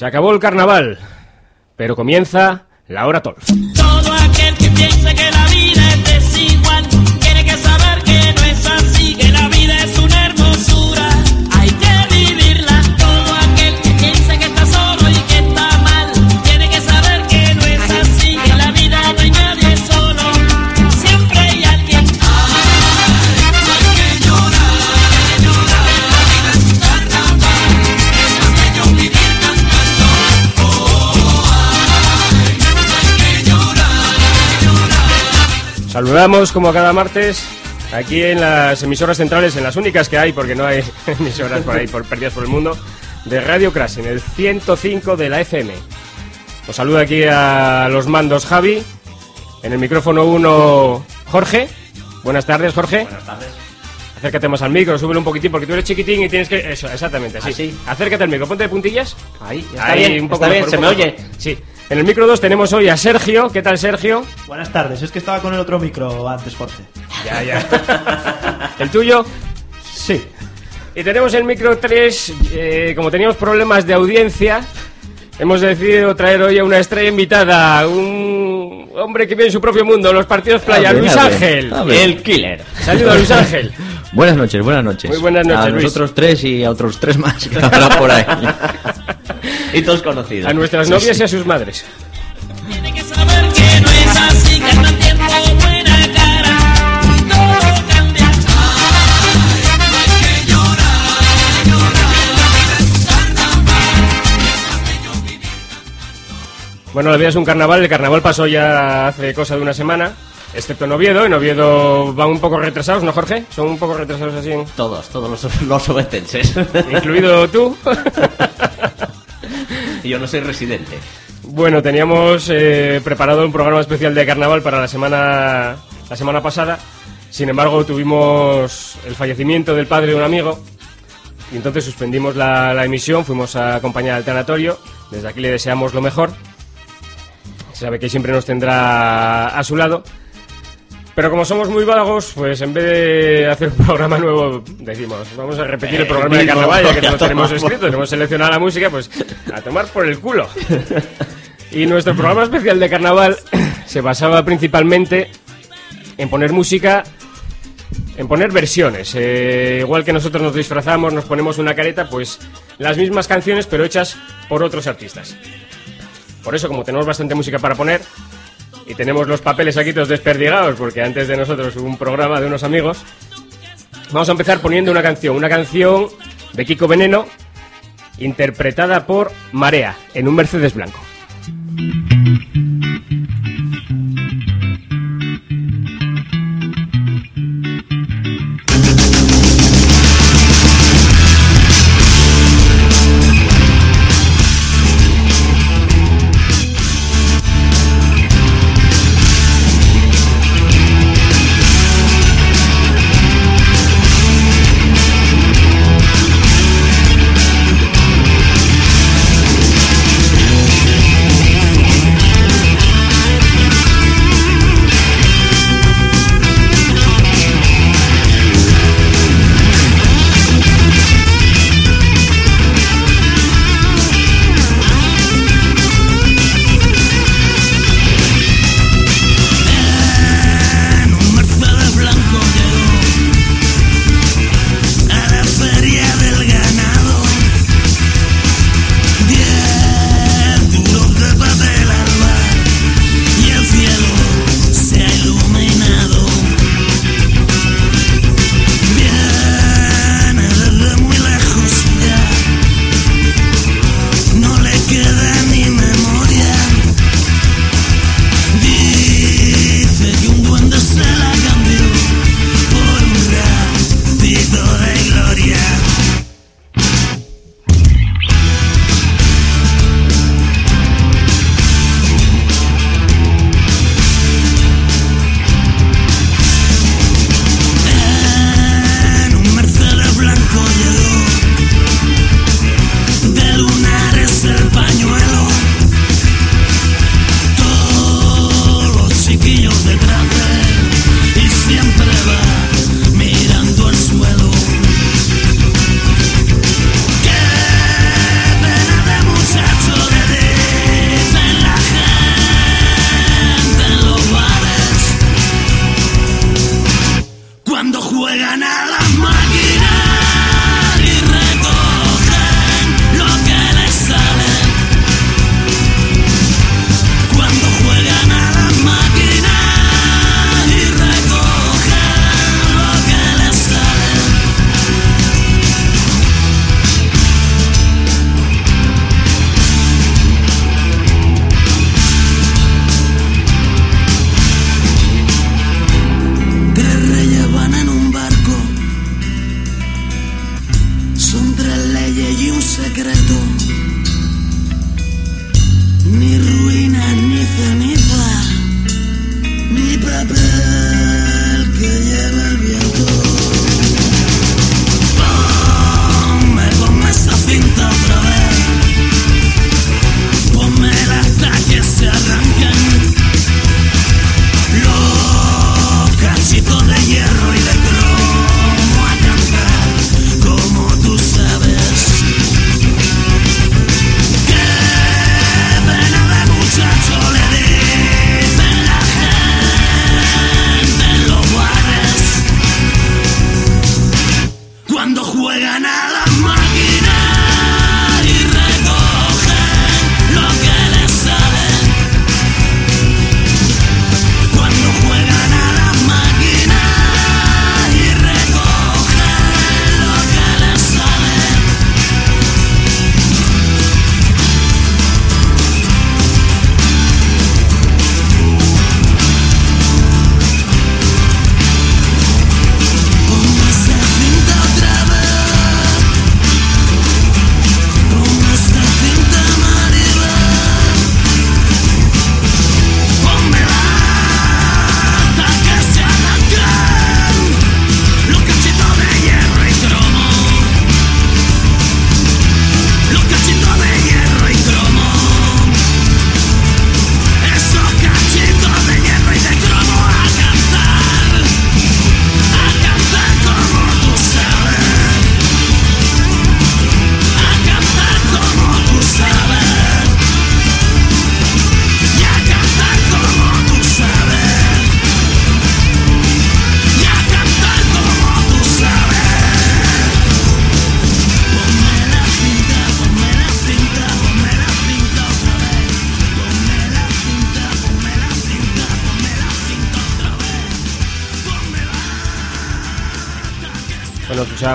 Se acabó el carnaval, pero comienza la hora Tolf. Saludamos como cada martes aquí en las emisoras centrales, en las únicas que hay, porque no hay emisoras por ahí por, perdidas por el mundo, de Radio Crash, en el 105 de la FM. Os saluda aquí a los mandos Javi, en el micrófono 1 Jorge. Buenas tardes, Jorge. Buenas tardes. Acércate más al micro, súbelo un poquitín, porque tú eres chiquitín y tienes que... Eso, exactamente, así. Así. Acércate al micro, ponte de puntillas. Ahí, está Ahí, bien, un poco está bien, mejor, se un me oye. Sí. En el micro 2 tenemos hoy a Sergio. ¿Qué tal, Sergio? Buenas tardes, es que estaba con el otro micro antes, Jorge. Ya, ya. ¿El tuyo? Sí. Y tenemos el micro 3, eh, como teníamos problemas de audiencia, hemos decidido traer hoy a una estrella invitada, un hombre que vive en su propio mundo, los partidos playa, Abre, Luis Ángel. El killer. Saludos, Luis Ángel. Buenas noches, buenas noches. Muy buenas noches, A Luis. nosotros tres y a otros tres más que habrá por ahí. Y todos conocidos. A nuestras novias y a sus madres. Tiene que saber que no es así, que al tiempo buena cara y todo cambia. Bueno, la vida es un carnaval, el carnaval pasó ya hace cosa de una semana, excepto en Oviedo, en Oviedo van un poco retrasados, ¿no, Jorge? Son un poco retrasados así, en- Todos, todos los, los obetenses. incluido tú. yo no soy residente. Bueno, teníamos eh, preparado un programa especial de carnaval para la semana, la semana pasada. Sin embargo, tuvimos el fallecimiento del padre de un amigo y entonces suspendimos la, emisión. Fuimos a acompañar al tanatorio. Desde aquí le deseamos lo mejor. Sabe que siempre nos tendrá a su lado. Pero como somos muy vagos, pues en vez de hacer un programa nuevo, decimos, vamos a repetir el Eh, programa de carnaval, ya que ya lo tenemos escrito, tenemos seleccionado la música, pues a tomar por el culo. Y nuestro programa especial de carnaval se basaba principalmente en poner música, en poner versiones. Eh, igual que nosotros nos disfrazamos, nos ponemos una careta, pues las mismas canciones, pero hechas por otros artistas. Por eso, como tenemos bastante música para poner, y tenemos los papeles aquí todos desperdigados, porque antes de nosotros hubo un programa de unos amigos, vamos a empezar poniendo una canción, una canción de Kiko Veneno, interpretada por Marea, en un Mercedes blanco.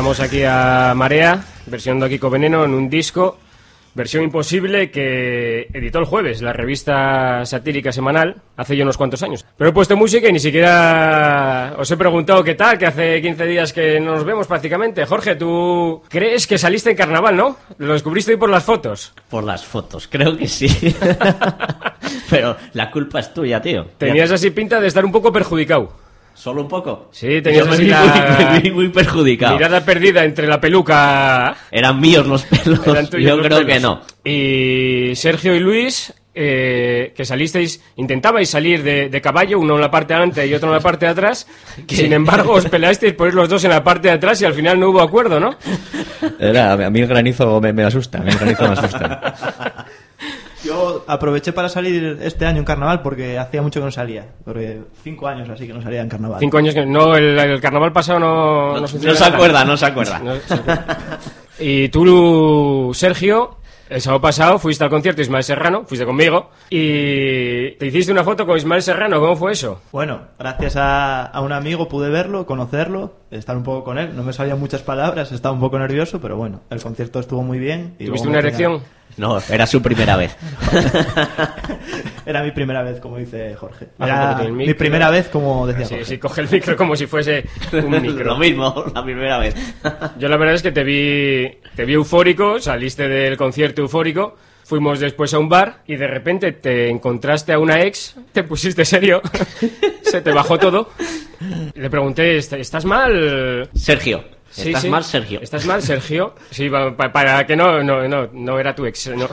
Escuchábamos aquí a Marea, versionando a Kiko Veneno en un disco, versión imposible que editó el jueves, la revista satírica semanal, hace ya unos cuantos años. Pero he puesto música y ni siquiera os he preguntado qué tal, que hace 15 días que no nos vemos prácticamente. Jorge, tú crees que saliste en carnaval, ¿no? Lo descubriste hoy por las fotos. Por las fotos, creo que sí. Pero la culpa es tuya, tío. Tenías así pinta de estar un poco perjudicado. ¿Solo un poco? Sí, tenías así la- muy, perjudicado. Mirada perdida entre la peluca Eran míos los pelos. Eran tuyos Yo los creo pelos. que no. Y Sergio y Luis, eh, que salisteis, intentabais salir de, de caballo, uno en la parte de delante y otro en la parte de atrás. Sin embargo, os peleasteis por ir los dos en la parte de atrás y al final no hubo acuerdo, ¿no? Era, a mí el granizo me, me asusta, a mí el granizo me asusta. Yo aproveché para salir este año en carnaval porque hacía mucho que no salía. Porque cinco años así que no salía en carnaval. Cinco años que no, el, el carnaval pasado no, No, no, no sucedió se acuerda, no se acuerda. No se acuerda. Y tú, Sergio, el sábado pasado fuiste al concierto de Ismael Serrano, fuiste conmigo, y te hiciste una foto con Ismael Serrano, ¿cómo fue eso? Bueno, gracias a, a un amigo pude verlo, conocerlo, estar un poco con él. No me salían muchas palabras, estaba un poco nervioso, pero bueno, el concierto estuvo muy bien. y ¿Tuviste una erección? No, era su primera vez. Era mi primera vez, como dice Jorge. Era el mi primera vez, como decía Sí, Jorge. sí, coge el micro como si fuese un micro. Lo mismo, la primera vez. Yo la verdad es que te vi, te vi eufórico, saliste del concierto eufórico, fuimos después a un bar y de repente te encontraste a una ex, te pusiste serio, se te bajó todo. Le pregunté, "¿Est- ¿estás mal? Sergio. Sí, ¿Estás sí. mal, Sergio? ¿Estás mal, Sergio? Sí, pa- pa- para que no, no, no, no era tu ex, no.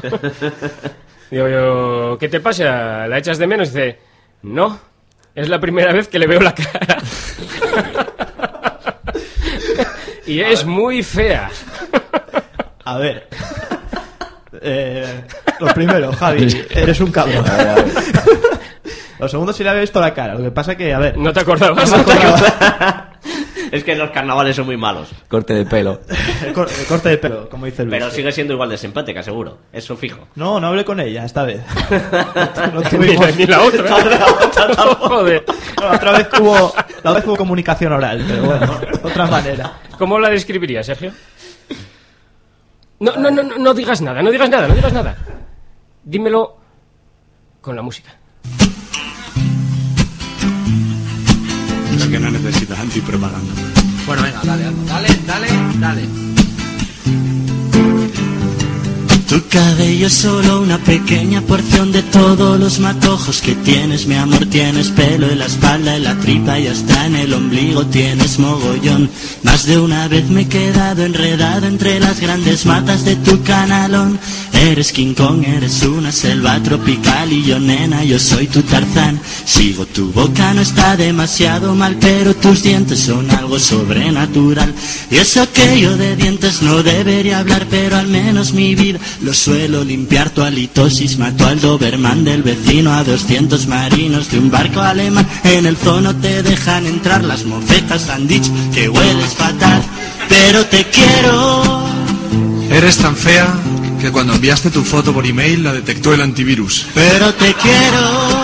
Digo yo, ¿qué te pasa? ¿La echas de menos? Y dice, no, es la primera vez que le veo la cara. y es muy fea. A ver. Eh, lo primero, Javi, eres un cabrón. Lo segundo, sí le había visto la cara. Lo que pasa que, a ver, No te acordabas. no me acordaba. Es que los carnavales son muy malos. Corte de pelo. el, cor- el corte de pelo, como dice Luis. Pero sigue siendo igual de simpática, seguro. Eso fijo. No, no hablé con ella esta vez. No ni, tuvimos- la, ni la otra. Joder. No, la otra vez hubo, la otra vez hubo comunicación oral, pero bueno, otra manera. ¿Cómo la describirías, Sergio? No, no, no, no, no digas nada, no digas nada, no digas nada. Dímelo con la música. Que no necesitas antipropaganda. Bueno, venga, dale, dale, dale, dale. Tu cabello es solo una pequeña porción de todos los matojos que tienes, mi amor. Tienes pelo en la espalda, en la tripa y hasta en el ombligo tienes mogollón. Más de una vez me he quedado enredado entre las grandes matas de tu canalón. Eres King Kong, eres una selva tropical y yo nena, yo soy tu Tarzán. Sigo tu boca, no está demasiado mal, pero tus dientes son algo sobrenatural. Y eso que yo de dientes no debería hablar, pero al menos mi vida lo suelo limpiar. Tu halitosis mató al Doberman del vecino a 200 marinos de un barco alemán. En el zono te dejan entrar, las mofetas han dicho que hueles fatal, pero te quiero. Eres tan fea que cuando enviaste tu foto por email la detectó el antivirus. Pero te quiero.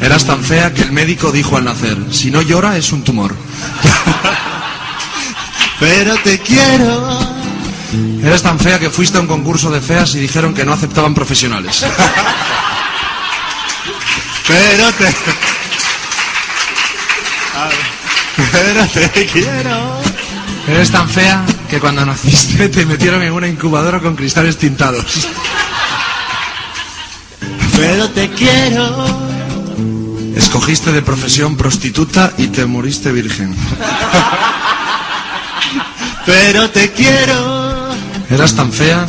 Eras tan fea que el médico dijo al nacer, si no llora es un tumor. Pero te quiero. Eres tan fea que fuiste a un concurso de feas y dijeron que no aceptaban profesionales. Pero te. Pero te quiero. Eres tan fea que cuando naciste te metieron en una incubadora con cristales tintados. Pero te quiero. Escogiste de profesión prostituta y te moriste virgen. Pero te quiero. Eras tan fea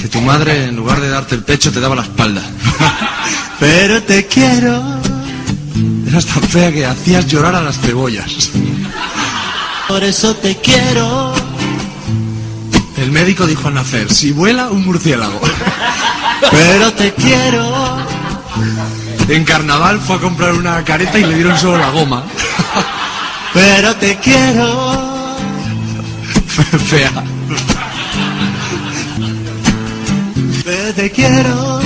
que tu madre en lugar de darte el pecho te daba la espalda. Pero te quiero. Eras tan fea que hacías llorar a las cebollas. Por eso te quiero. El médico dijo al nacer, si vuela, un murciélago. Pero te quiero. En carnaval fue a comprar una careta y le dieron solo la goma. Pero te quiero. Fea. Te quiero.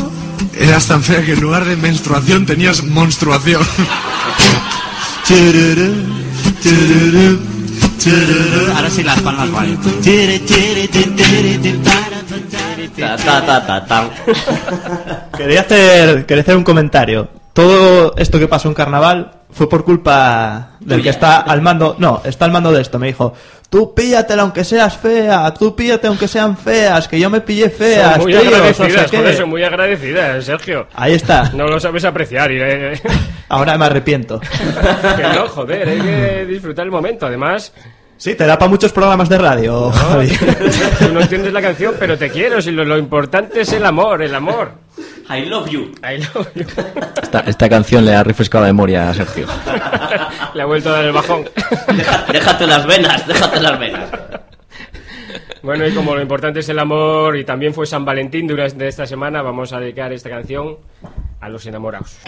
Eras tan fea que en lugar de menstruación tenías monstruación. Ahora sí las palmas ta, ta, ta, ta. Quería hacer, quería hacer un comentario. Todo esto que pasó en carnaval fue por culpa del que está al mando. No, está al mando de esto. Me dijo, tú píllatela aunque seas fea, tú píllate aunque sean feas, que yo me pillé feas. Son muy tíos, no agradecidas, qué". joder, son muy agradecidas, Sergio. Ahí está. No lo sabes apreciar. Y, eh, Ahora me arrepiento. que no, joder, hay que disfrutar el momento. Además, Sí, te da para muchos programas de radio, Javi. tú no entiendes la canción, pero te quiero. Si lo, lo importante es el amor, el amor. I love you. I love you. Esta, esta canción le ha refrescado la memoria a Sergio. Le ha vuelto a dar el bajón. Deja- déjate las venas, déjate las venas. Bueno, y como lo importante es el amor y también fue San Valentín durante esta semana, vamos a dedicar esta canción a los enamorados.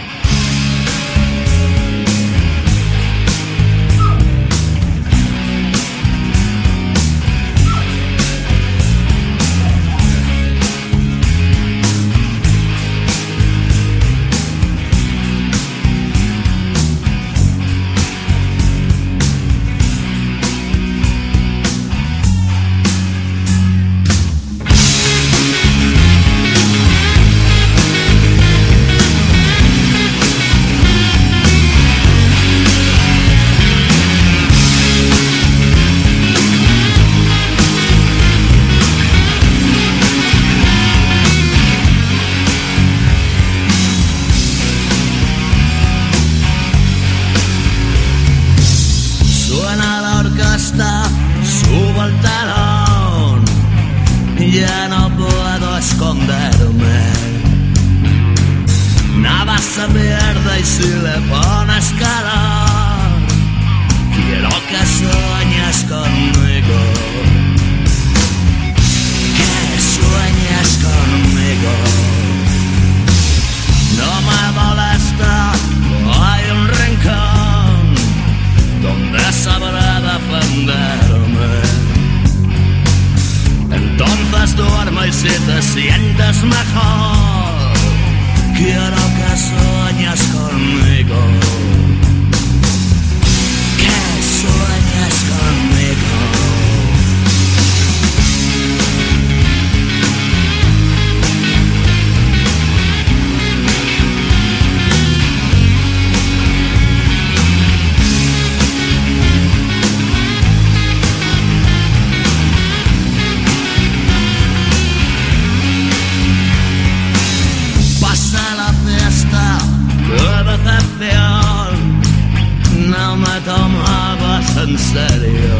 Me tomabas en serio.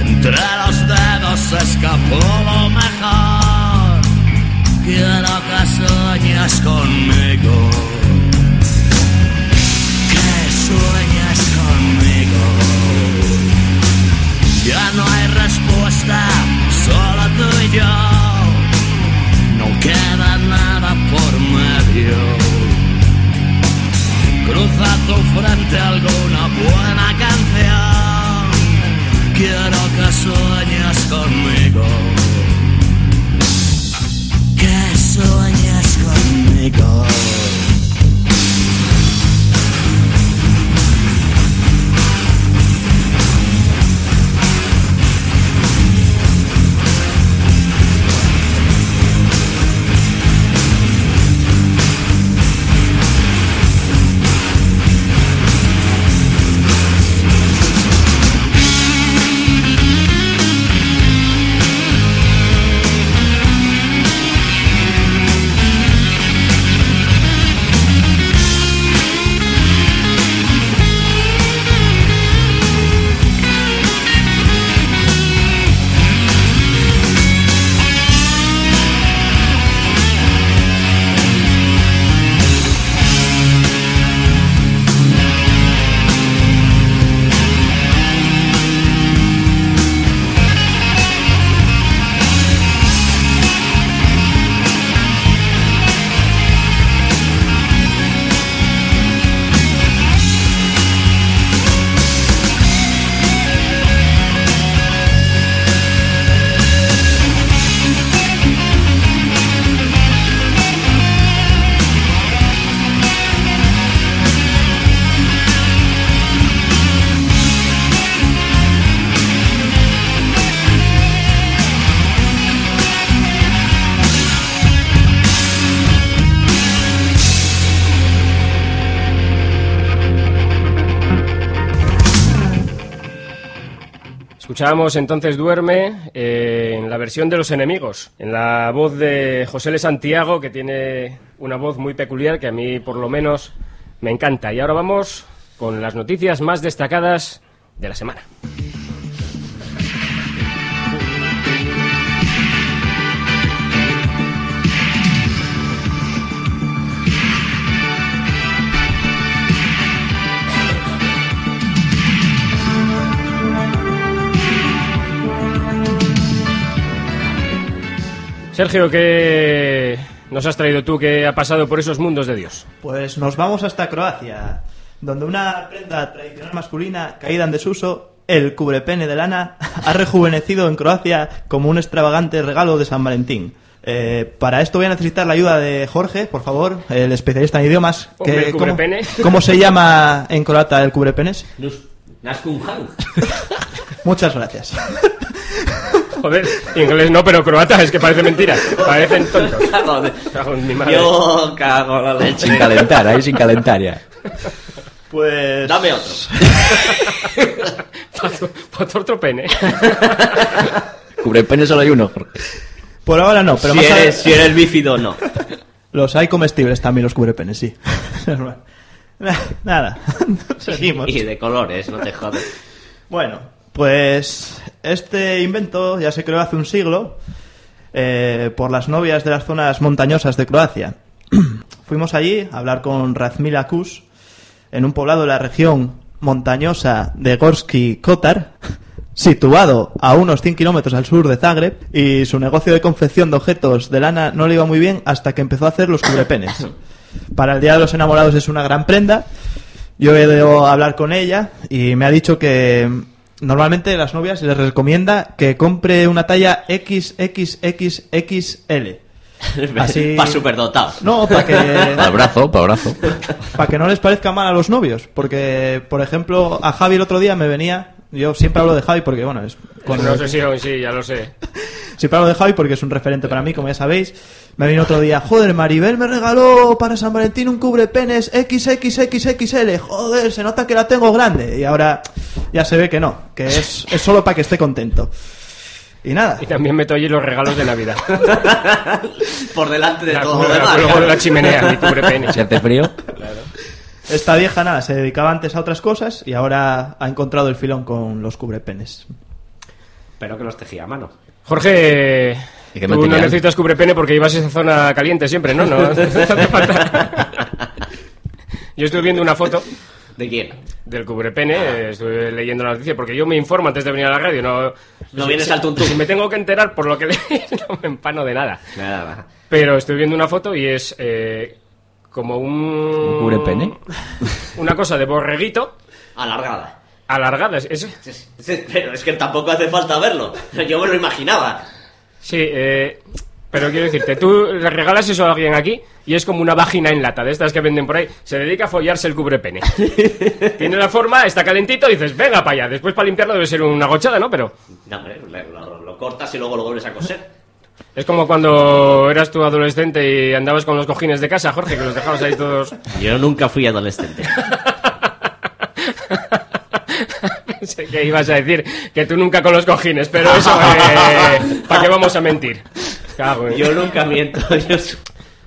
Entre los dedos se escapó lo mejor. Quiero que sueñes conmigo. Que sueñes conmigo. Ya no hay respuesta, solo tú y yo. No queda nada por medio. Cruza tu frente alguna buena canción. Quiero que sueñes conmigo. Que sueñes conmigo. Escuchábamos entonces Duerme eh, en la versión de Los Enemigos, en la voz de José L. Santiago, que tiene una voz muy peculiar que a mí por lo menos me encanta. Y ahora vamos con las noticias más destacadas de la semana. Sergio, ¿qué nos has traído tú que ha pasado por esos mundos de Dios? Pues nos vamos hasta Croacia, donde una prenda tradicional masculina caída en desuso, el cubrepene de lana, ha rejuvenecido en Croacia como un extravagante regalo de San Valentín. Eh, para esto voy a necesitar la ayuda de Jorge, por favor, el especialista en idiomas. Hombre, que-. ¿cómo, cómo se llama en croata el cubrepenes? Muchas gracias. Joder, inglés no, pero croata, es que parece mentira. Parecen tontos. Joder. Cago en mi madre. Yo cago la leche. Sin calentar, ahí sin calentar ya. Pues Dame otro. Para otro pene. Cubre el pene solo hay uno, Jorge. por ahora no, pero si, más eres, si eres bífido, no. los hay comestibles también los cubrepenes, sí. Nada, seguimos. Y de colores, no te jodes. Bueno, pues este invento ya se creó hace un siglo eh, por las novias de las zonas montañosas de Croacia. Fuimos allí a hablar con Razmila Kus en un poblado de la región montañosa de Gorski Kotar, situado a unos 100 kilómetros al sur de Zagreb, y su negocio de confección de objetos de lana no le iba muy bien hasta que empezó a hacer los cubrepenes. Para el Día de los Enamorados es una gran prenda. Yo he ido a hablar con ella y me ha dicho que normalmente las novias les recomienda que compre una talla XXXXL. Así- Para superdotados. No, para que Para el brazo, para brazo. para que no les parezca mal a los novios, porque por ejemplo, a Javi el otro día me venía, yo siempre hablo de Javi porque bueno, es con- No sé si aún sí, ya lo sé. siempre hablo de Javi porque es un referente para mí, como ya sabéis. Me vino otro día, joder, Maribel me regaló para San Valentín un cubrepenes XXXXL. Joder, se nota que la tengo grande. Y ahora ya se ve que no, que es, es solo para que esté contento. Y nada, Y también meto allí los regalos de Navidad. Por delante de La, todo luego de la chimenea, mi pene. Si hace frío, esta vieja nada, se dedicaba antes a otras cosas y ahora ha encontrado el filón con los cubrepenes. Pero que los tejía a mano. Jorge, ¿Y tú no material? necesitas cubrepene porque ibas a esa zona caliente siempre, ¿no? No, no hace falta. Yo estuve viendo una foto ¿De quién? del cubrepene, eh, estuve leyendo la noticia porque yo me informo antes de venir a la radio, no... No vienes al tuntún. Si me tengo que enterar por lo que leí, no me empano de nada. Nada, nada. Pero estoy viendo una foto y es eh, como un... ¿Un cubrepene? Una cosa de borreguito Alargada. alargada. Es, es- Es- es- Pero es que tampoco hace falta verlo. Yo me lo imaginaba. Sí, eh, pero quiero decirte, tú le regalas eso a alguien aquí y es como una vagina en lata, de estas que venden por ahí. Se dedica a follarse el cubrepene. Tiene la forma, está calentito, dices, venga para allá. Después para limpiarlo debe ser una gochada, ¿no? Pero No, hombre, lo, lo cortas y luego lo vuelves a coser. es como cuando eras tu adolescente y andabas con los cojines de casa, Jorge, que los dejabas ahí todos... Yo nunca fui adolescente. Pensé que ibas a decir que tú nunca con los cojines, pero eso, ¿para qué vamos a mentir? Cago en- Yo nunca miento. Yo... su-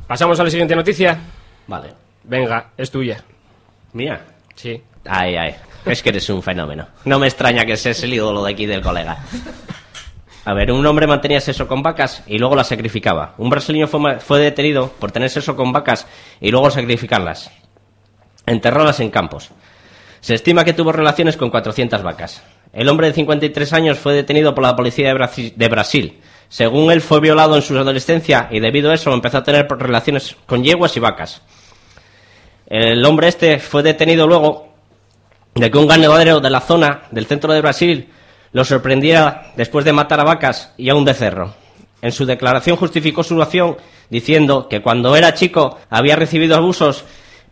Pasamos a la siguiente noticia. Vale. Venga, es tuya. Mía. Sí. Ay, ay. Es que eres un fenómeno. No me extraña que seas el ídolo de aquí del colega. A ver, un hombre mantenía sexo con vacas y luego las sacrificaba. Un brasileño fue, ma- fue detenido por tener sexo con vacas y luego sacrificarlas. Enterrarlas en campos. Se estima que tuvo relaciones con 400 vacas. El hombre de 53 años fue detenido por la policía de Brasil. Según él, fue violado en su adolescencia y debido a eso empezó a tener relaciones con yeguas y vacas. El hombre este fue detenido luego de que un ganadero de la zona del centro de Brasil lo sorprendiera después de matar a vacas y a un becerro. En su declaración justificó su acción diciendo que cuando era chico había recibido abusos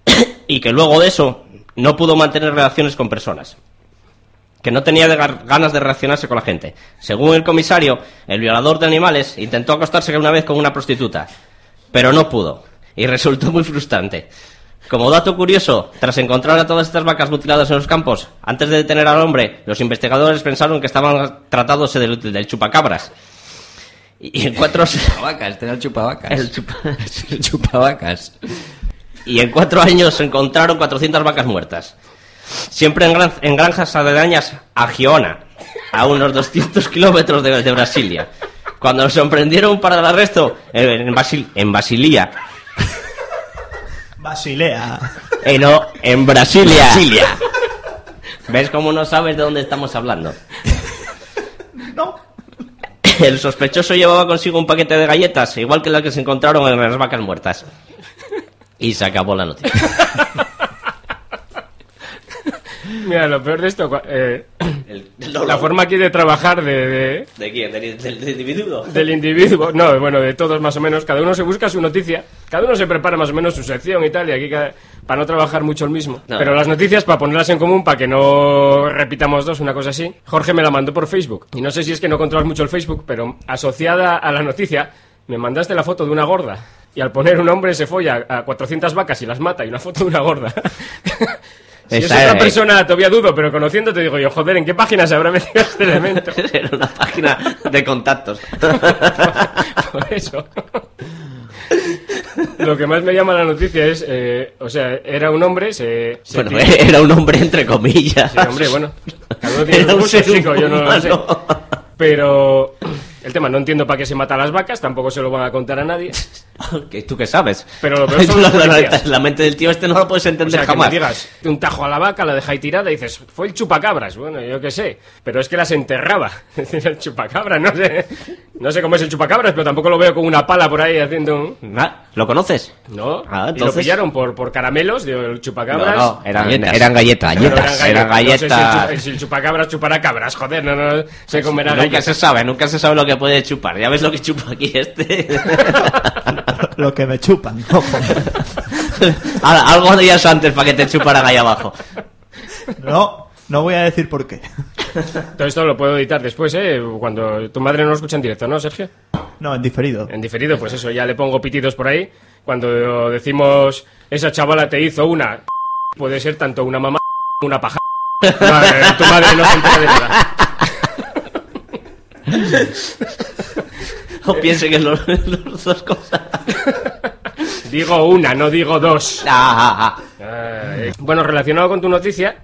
y que luego de eso no pudo mantener relaciones con personas. Que no tenía de ganas de relacionarse con la gente. Según el comisario, el violador de animales intentó acostarse una vez con una prostituta, pero no pudo y resultó muy frustrante. Como dato curioso, tras encontrar a todas estas vacas mutiladas en los campos, antes de detener al hombre, los investigadores pensaron que estaban tratándose del, del chupacabras. Y en cuatro... Chupavacas, este era el chupavacas. El chupa- El chupavacas. y en cuatro años encontraron 400 vacas muertas. Siempre en, gran- en granjas aledañas a Giona, a unos 200 kilómetros de, de Brasilia. Cuando nos sorprendieron para el arresto en, Basil, en Basilía, Basilea. eh, no, en Brasilia. ¿Ves cómo no sabes de dónde estamos hablando? No. El sospechoso llevaba consigo un paquete de galletas, igual que las que se encontraron en las vacas muertas. Y se acabó la noticia. Mira, lo peor de esto, eh, El- la forma aquí de trabajar de, de- ¿De quién? ¿Del, del- del individuo? del individuo, no, bueno, de todos más o menos, cada uno se busca su noticia, cada uno se prepara más o menos su sección y tal, y aquí cada- para no trabajar mucho el mismo. No. Pero las noticias, para ponerlas en común, para que no repitamos dos, una cosa así, Jorge me la mandó por Facebook. Y no sé si es que no controlas mucho el Facebook, pero asociada a la noticia, me mandaste la foto de una gorda. Y al poner un hombre se folla a 400 vacas y las mata, y una foto de una gorda. Si es otra persona, todavía dudo, pero conociendo te digo yo, joder, ¿en qué página se habrá metido este elemento? Era una página de contactos. Por eso. Lo que más me llama la noticia es, eh, o sea, era un hombre, se... se Bueno, tiró- era un hombre entre comillas. Sí, hombre, bueno. Cada uno tiene Era un ser chico, yo no lo sé. Pero el tema, no entiendo para qué se mata a las vacas, tampoco se lo van a contar a nadie. ¿Qué- ¿Tú qué sabes? Pero lo peor son la, los la- policías. la mente del tío este no lo puedes O entender sea, que me jamás. digas un tajo a la vaca, la ahí tirada y dices, fue el chupacabras. Bueno, yo qué sé. Pero es que las enterraba. Es decir, el chupacabras, no sé. No sé cómo es el chupacabras, pero tampoco lo veo con una pala por ahí haciendo un... Ah, ¿Lo conoces? ¿No? Ah, Y lo pillaron por, por caramelos del chupacabras. No, no, eran, Galletas. eran galletas. Galletas, eran No sé si el, si el chupacabras chupará cabras, joder, no, no se comerá Nunca galletas. se sabe, nunca se sabe lo que puede chupar. Ya ves lo que chupa aquí este. Lo que me chupan. algo días antes para que te chupara ahí abajo. No, no voy a decir por qué. Todo esto lo puedo editar después, ¿eh? Cuando tu madre no lo escucha en directo, ¿no, Sergio? No, en diferido. En diferido, pues eso, ya le pongo pitidos por ahí. Cuando decimos, esa chavala te hizo una... Puede ser tanto una mamá como una paja. No, eh, tu madre no se entera de nada. O piense que los, los dos cosas. Digo una, no digo dos. Ah, ah, ah. Ay. Bueno, relacionado con tu noticia,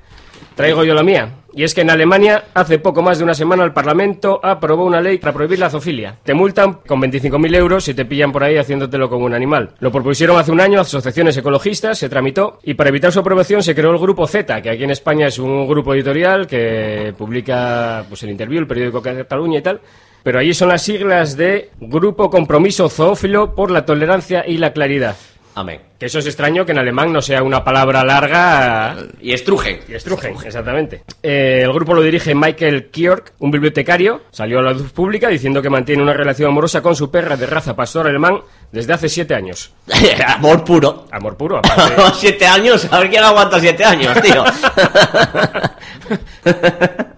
traigo yo la mía. Y es que en Alemania, hace poco más de una semana, el Parlamento aprobó una ley para prohibir la zoofilia. Te multan con 25.000 euros si te pillan por ahí haciéndotelo con un animal. Lo propusieron hace un año asociaciones ecologistas, se tramitó y para evitar su aprobación se creó el Grupo Z, que aquí en España es un grupo editorial que publica pues, el Interview, el periódico Cataluña y tal. Pero allí son las siglas de Grupo Compromiso Zoófilo por la Tolerancia y la Claridad. Amén. Que eso es extraño que en alemán no sea una palabra larga Y estrujen. y estrujen, exactamente. Eh, el grupo lo dirige Michael Kjörk, un bibliotecario. Salió a la luz pública diciendo que mantiene una relación amorosa con su perra de raza pastor alemán desde hace siete años. Amor puro. Amor puro, aparte. siete años, a ver quién aguanta siete años, tío.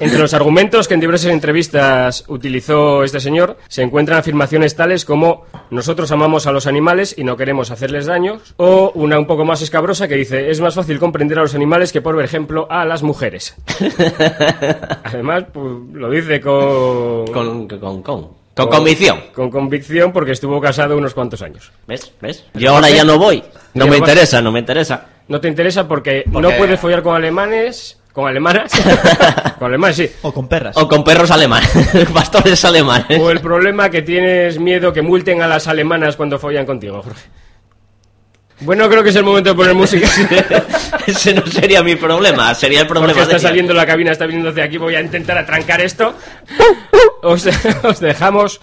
Entre los argumentos que en diversas entrevistas utilizó este señor se encuentran afirmaciones tales como nosotros amamos a los animales y no queremos hacerles daños o una un poco más escabrosa que dice es más fácil comprender a los animales que por ejemplo a las mujeres. Además pues, lo dice con, con, con, con, con convicción. con convicción porque estuvo casado unos cuantos años. ¿Ves? ¿Ves? Yo ahora ya no voy. No me interesa, no me interesa. No te interesa porque, Porque- no puedes follar con alemanes, con alemanas, con alemanes sí. O con perras. O con perros alemanes, pastores alemanes. O el problema que tienes miedo que multen a las alemanas cuando follan contigo, Jorge. Bueno, creo que es el momento de poner música. Ese no sería mi problema, sería el problema Jorge está de saliendo de la cabina, está viniendo hacia aquí. Voy a intentar atrancar esto. Os, os dejamos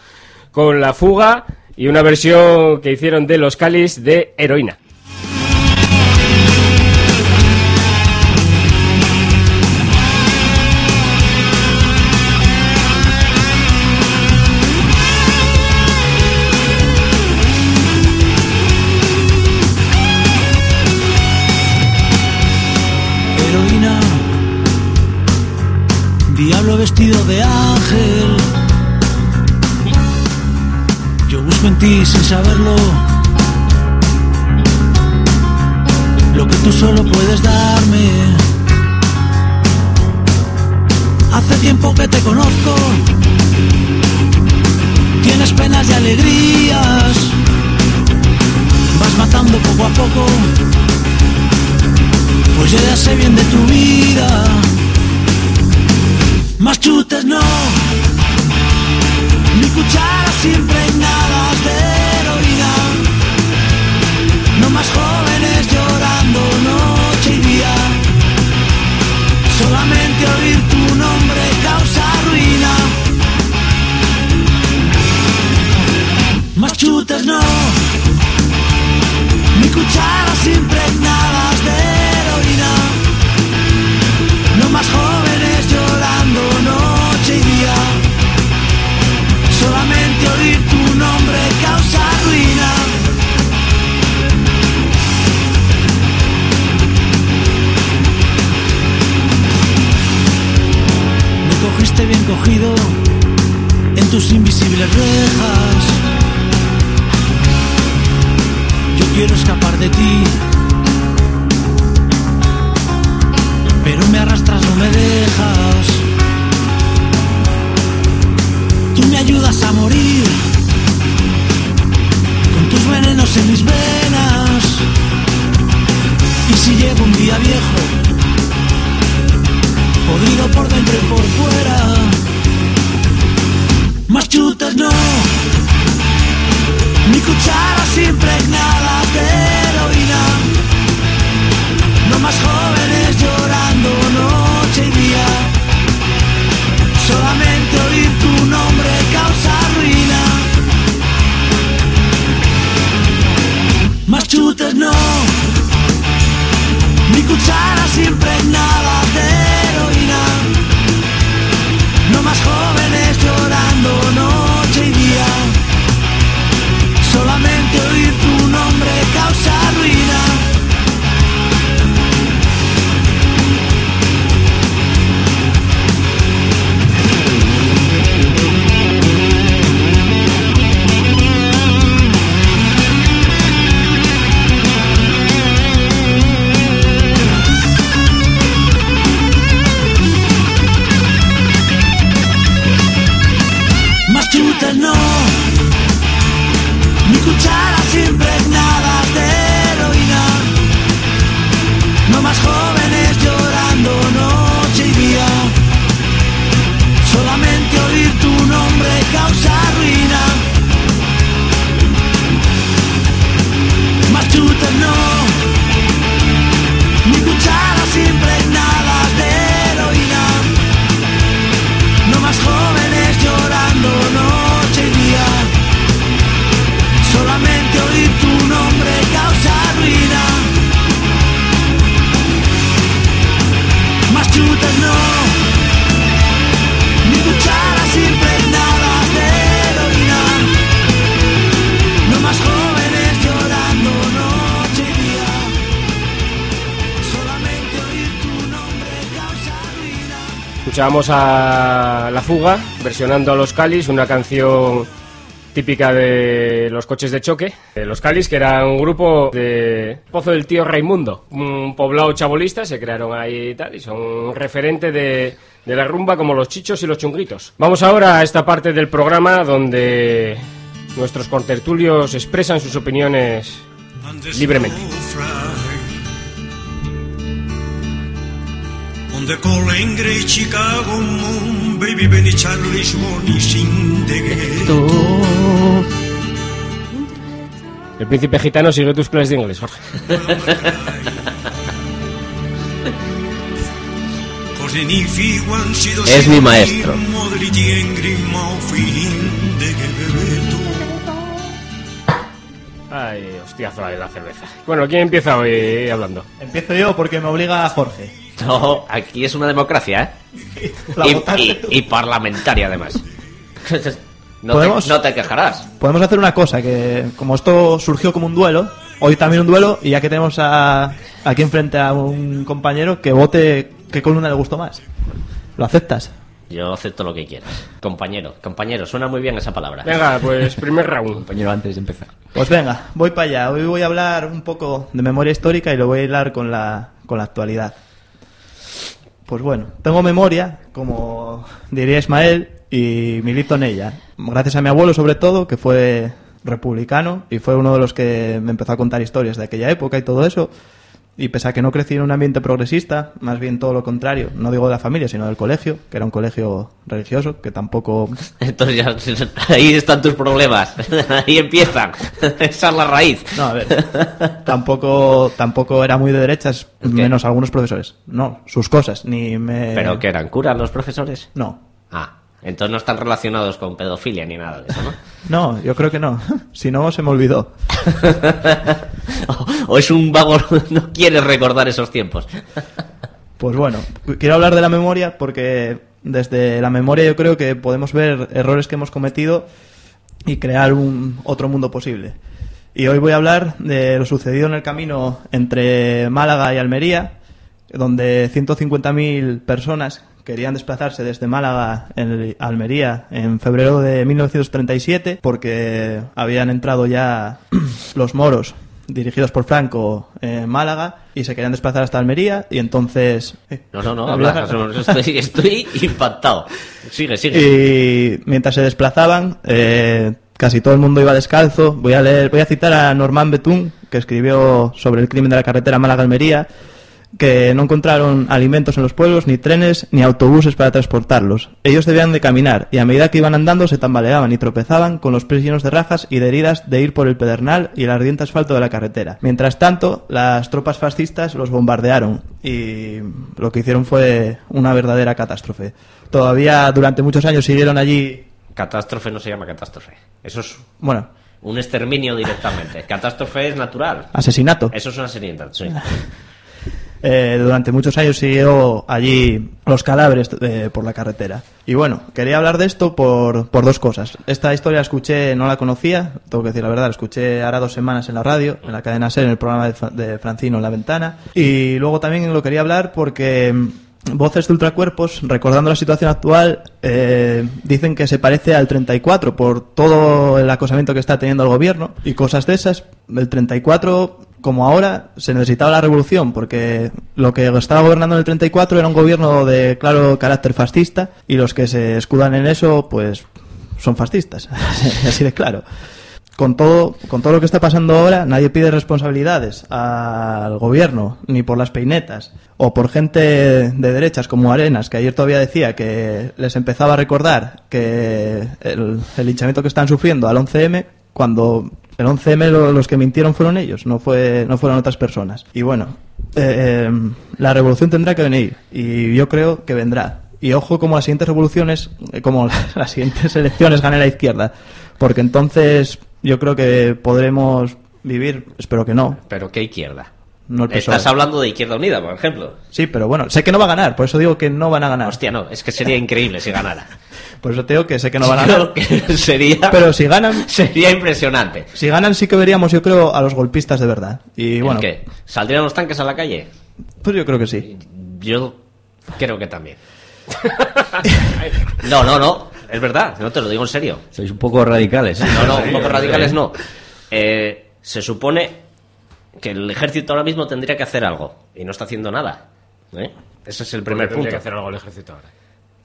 con la fuga y una versión que hicieron de los Calis de heroína, En ti sin saberlo. Lo que tú solo puedes darme. Hace tiempo que te conozco, tienes penas y alegrías, vas matando poco a poco, pues yo ya sé bien de tu vida. Más chutes no, ni cucharas impregnadas de heroína. No más jóvenes llorando noche y día. Solamente oír tu nombre causa ruina. Más chutes no, ni cucharas impregnadas de invisibles rejas. Yo quiero escapar de ti, pero me arrastras, no me dejas. Tú me ayudas a morir Escuchábamos a La Fuga versionando a Los Calis, una canción típica de los coches de choque. De los Calis, que era un grupo de Pozo del Tío Raimundo, un poblado chabolista, se crearon ahí y tal, y son un referente de, de la rumba como los chichos y los chunguitos. Vamos ahora a esta parte del programa donde nuestros contertulios expresan sus opiniones libremente. The calling great Chicago moon, baby Benny Charlie's morning sing the ghetto. El príncipe gitano sigue tus clases de inglés, Jorge. Es mi maestro. Ay, hostiazo de la cerveza. Bueno, ¿quién empieza hoy hablando? Empiezo yo porque me obliga a Jorge. No, aquí es una democracia, ¿eh? Y, parlamentaria, además. No, ¿Podemos? te, no te quejarás. Podemos hacer una cosa, que como esto surgió como un duelo, hoy también un duelo, y ya que tenemos a, aquí enfrente a un compañero, que vote qué columna le gustó más. ¿Lo aceptas? Yo acepto lo que quieras. Compañero, compañero, suena muy bien esa palabra. Venga, pues primer round. Compañero, antes de empezar. Pues venga, voy para allá. Hoy voy a hablar un poco de memoria histórica y lo voy a hilar con la, con la actualidad. Pues bueno, tengo memoria, como diría Ismael, y milito en ella. Gracias a mi abuelo, sobre todo, que fue republicano y fue uno de los que me empezó a contar historias de aquella época y todo eso. Y pese a que no crecí en un ambiente progresista, más bien todo lo contrario, no digo de la familia, sino del colegio, que era un colegio religioso, que tampoco Entonces ya, ahí están tus problemas. Ahí empiezan. Esa es la raíz. No, a ver. tampoco, tampoco era muy de derechas, menos algunos profesores. No, sus cosas, ni me. ¿Pero que eran curas los profesores? No. Ah, entonces no están relacionados con pedofilia ni nada de eso, ¿no? No, yo creo que no. si no, se me olvidó. o, o es un vago, no quieres recordar esos tiempos. Pues bueno, quiero hablar de la memoria porque desde la memoria yo creo que podemos ver errores que hemos cometido y crear un otro mundo posible. Y hoy voy a hablar de lo sucedido en el camino entre Málaga y Almería, donde 150.000 personas querían desplazarse desde Málaga en- Almería en febrero de 1937 porque habían entrado ya los moros dirigidos por Franco en Málaga y se querían desplazar hasta Almería y entonces... eh, No, no, no, habla- habla, estoy, estoy impactado. Sigue, sigue. y mientras se desplazaban, eh, casi todo el mundo iba descalzo. Voy a leer, voy a citar a Normand Betún, que escribió sobre el crimen de la carretera Málaga-Almería, que no encontraron alimentos en los pueblos, ni trenes, ni autobuses para transportarlos. Ellos debían de caminar, y a medida que iban andando se tambaleaban y tropezaban con los pies llenos de rajas y de heridas de ir por el pedernal y el ardiente asfalto de la carretera. Mientras tanto, las tropas fascistas los bombardearon, y lo que hicieron fue una verdadera catástrofe. Todavía durante muchos años siguieron allí, Catástrofe no se llama catástrofe. Eso es bueno, un exterminio directamente. Catástrofe es natural. asesinato. Eso es una seriedad, sí. Eh, durante muchos años siguió allí los cadáveres eh, por la carretera. Y bueno, quería hablar de esto por, por dos cosas. Esta historia la escuché, no la conocía, tengo que decir la verdad, la escuché ahora dos semanas en la radio, en la cadena SER, en el programa de, de Francino en la ventana. Y luego también lo quería hablar porque mm, voces de ultracuerpos, recordando la situación actual, eh, dicen que se parece al 34 por todo el acosamiento que está teniendo el gobierno y cosas de esas. El 34 como ahora, se necesitaba la revolución, porque lo que estaba gobernando en el 34 era un gobierno de claro carácter fascista, y los que se escudan en eso, pues son fascistas, así de claro. Con todo, con todo lo que está pasando ahora, nadie pide responsabilidades al gobierno, ni por las peinetas, o por gente de derechas como Arenas, que ayer todavía decía que les empezaba a recordar que el, el que están sufriendo al 11M, cuando el 11M lo- los que mintieron fueron ellos, no fue no fueron otras personas. Y bueno, eh, eh, la revolución tendrá que venir y yo creo que vendrá. Y ojo como las siguientes revoluciones, eh, como las siguientes elecciones gane la izquierda, porque entonces yo creo que podremos vivir, espero que no. Pero ¿qué izquierda? No el PSOE. Estás hablando de Izquierda Unida, por ejemplo. Sí, pero bueno, sé que no va a ganar, por eso digo que no van a ganar. Hostia, no, es que sería increíble si ganara. Por eso te digo que sé que no van a ganar. Sería, Pero si ganan, sería impresionante. si ganan sí que veríamos, yo creo, a los golpistas de verdad. Y ¿El bueno, qué? ¿Saldrían los tanques a la calle? pues yo creo que sí. Yo creo que también. No, no, no. Es verdad, no te lo digo en serio. Sois un poco radicales. ¿eh? No, no, un poco radicales no. Eh, se supone que el ejército ahora mismo tendría que hacer algo y no está haciendo nada. ¿eh? Ese es el primer Tendría punto. que hacer algo el ejército ahora.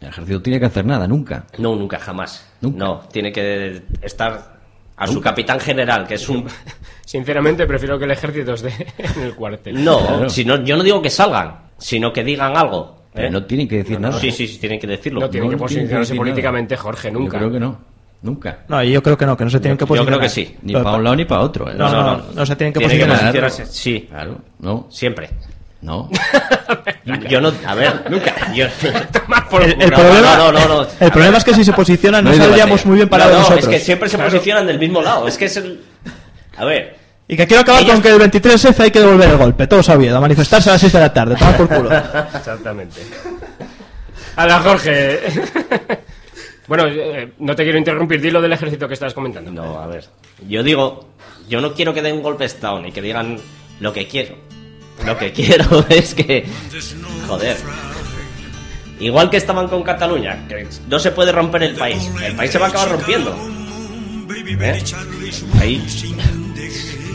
El ejército tiene que hacer nada, nunca. No, nunca, jamás. Nunca. No, tiene que estar a su capitán general, que es un... Sinceramente, prefiero que el ejército esté en el cuartel. No, Claro. si no, yo no digo que salgan, sino que digan algo. ¿eh? Pero no tienen que decir nada. Sí, sí, sí, tienen que decirlo. No tiene No que posicionarse políticamente, Jorge, nunca. Yo creo que no. Nunca. No, yo creo que no, que no se tienen que Yo posicionar. creo que sí. Ni para un lado ni para otro. ¿eh? No, no, no, no se tienen que Tiene posicionar. posicionarse, sí, Claro, no, siempre. no. Yo no, a ver, nunca. Yo, Por El, problema, no, no, no, no. el problema es que si se posicionan no, saldríamos muy bien no, nosotros. es que siempre se posicionan del mismo lado. Es que es el. A ver, Y que quiero acabar Ellos- con que el 23F hay que devolver el golpe, todo sabido, a manifestarse a las 6 de la tarde, toma por culo. Exactamente. Hala, Jorge. Bueno, eh, no te quiero interrumpir, di lo del ejército que estabas comentando. no, a ver. Yo digo, yo no quiero que den un golpe de estado ni que digan lo que quiero. Lo que quiero es que. Joder. Igual que estaban con Cataluña, que no se puede romper el país. El país se va a acabar rompiendo. ¿Eh? Ahí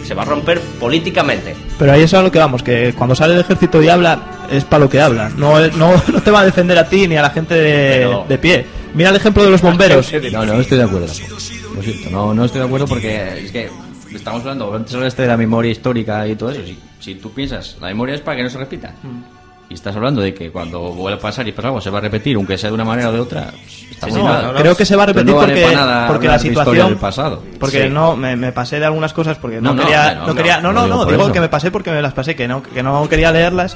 se va a romper políticamente. Pero ahí es a lo que vamos, que cuando sale el ejército y habla, es para lo que habla. No, es- no, no te va a defender a ti ni a la gente de, Pero- de pie. Mira el ejemplo de los bomberos. No, no estoy de acuerdo. Lo siento, no, no estoy de acuerdo porque es que estamos hablando, antes hablaste de la memoria histórica y todo eso. Si, si tú piensas, la memoria es para que no se repita. Y estás hablando de que cuando vuelva a pasar y pasa algo se va a repetir, aunque sea de una manera o de otra. Está muy No, mal. creo que se va a repetir no vale porque, nada porque la situación del pasado. porque Sí. no me, me pasé de algunas cosas porque no, No, no, quería no no, quería no no no digo no digo que me pasé porque me las pasé que no que no quería leerlas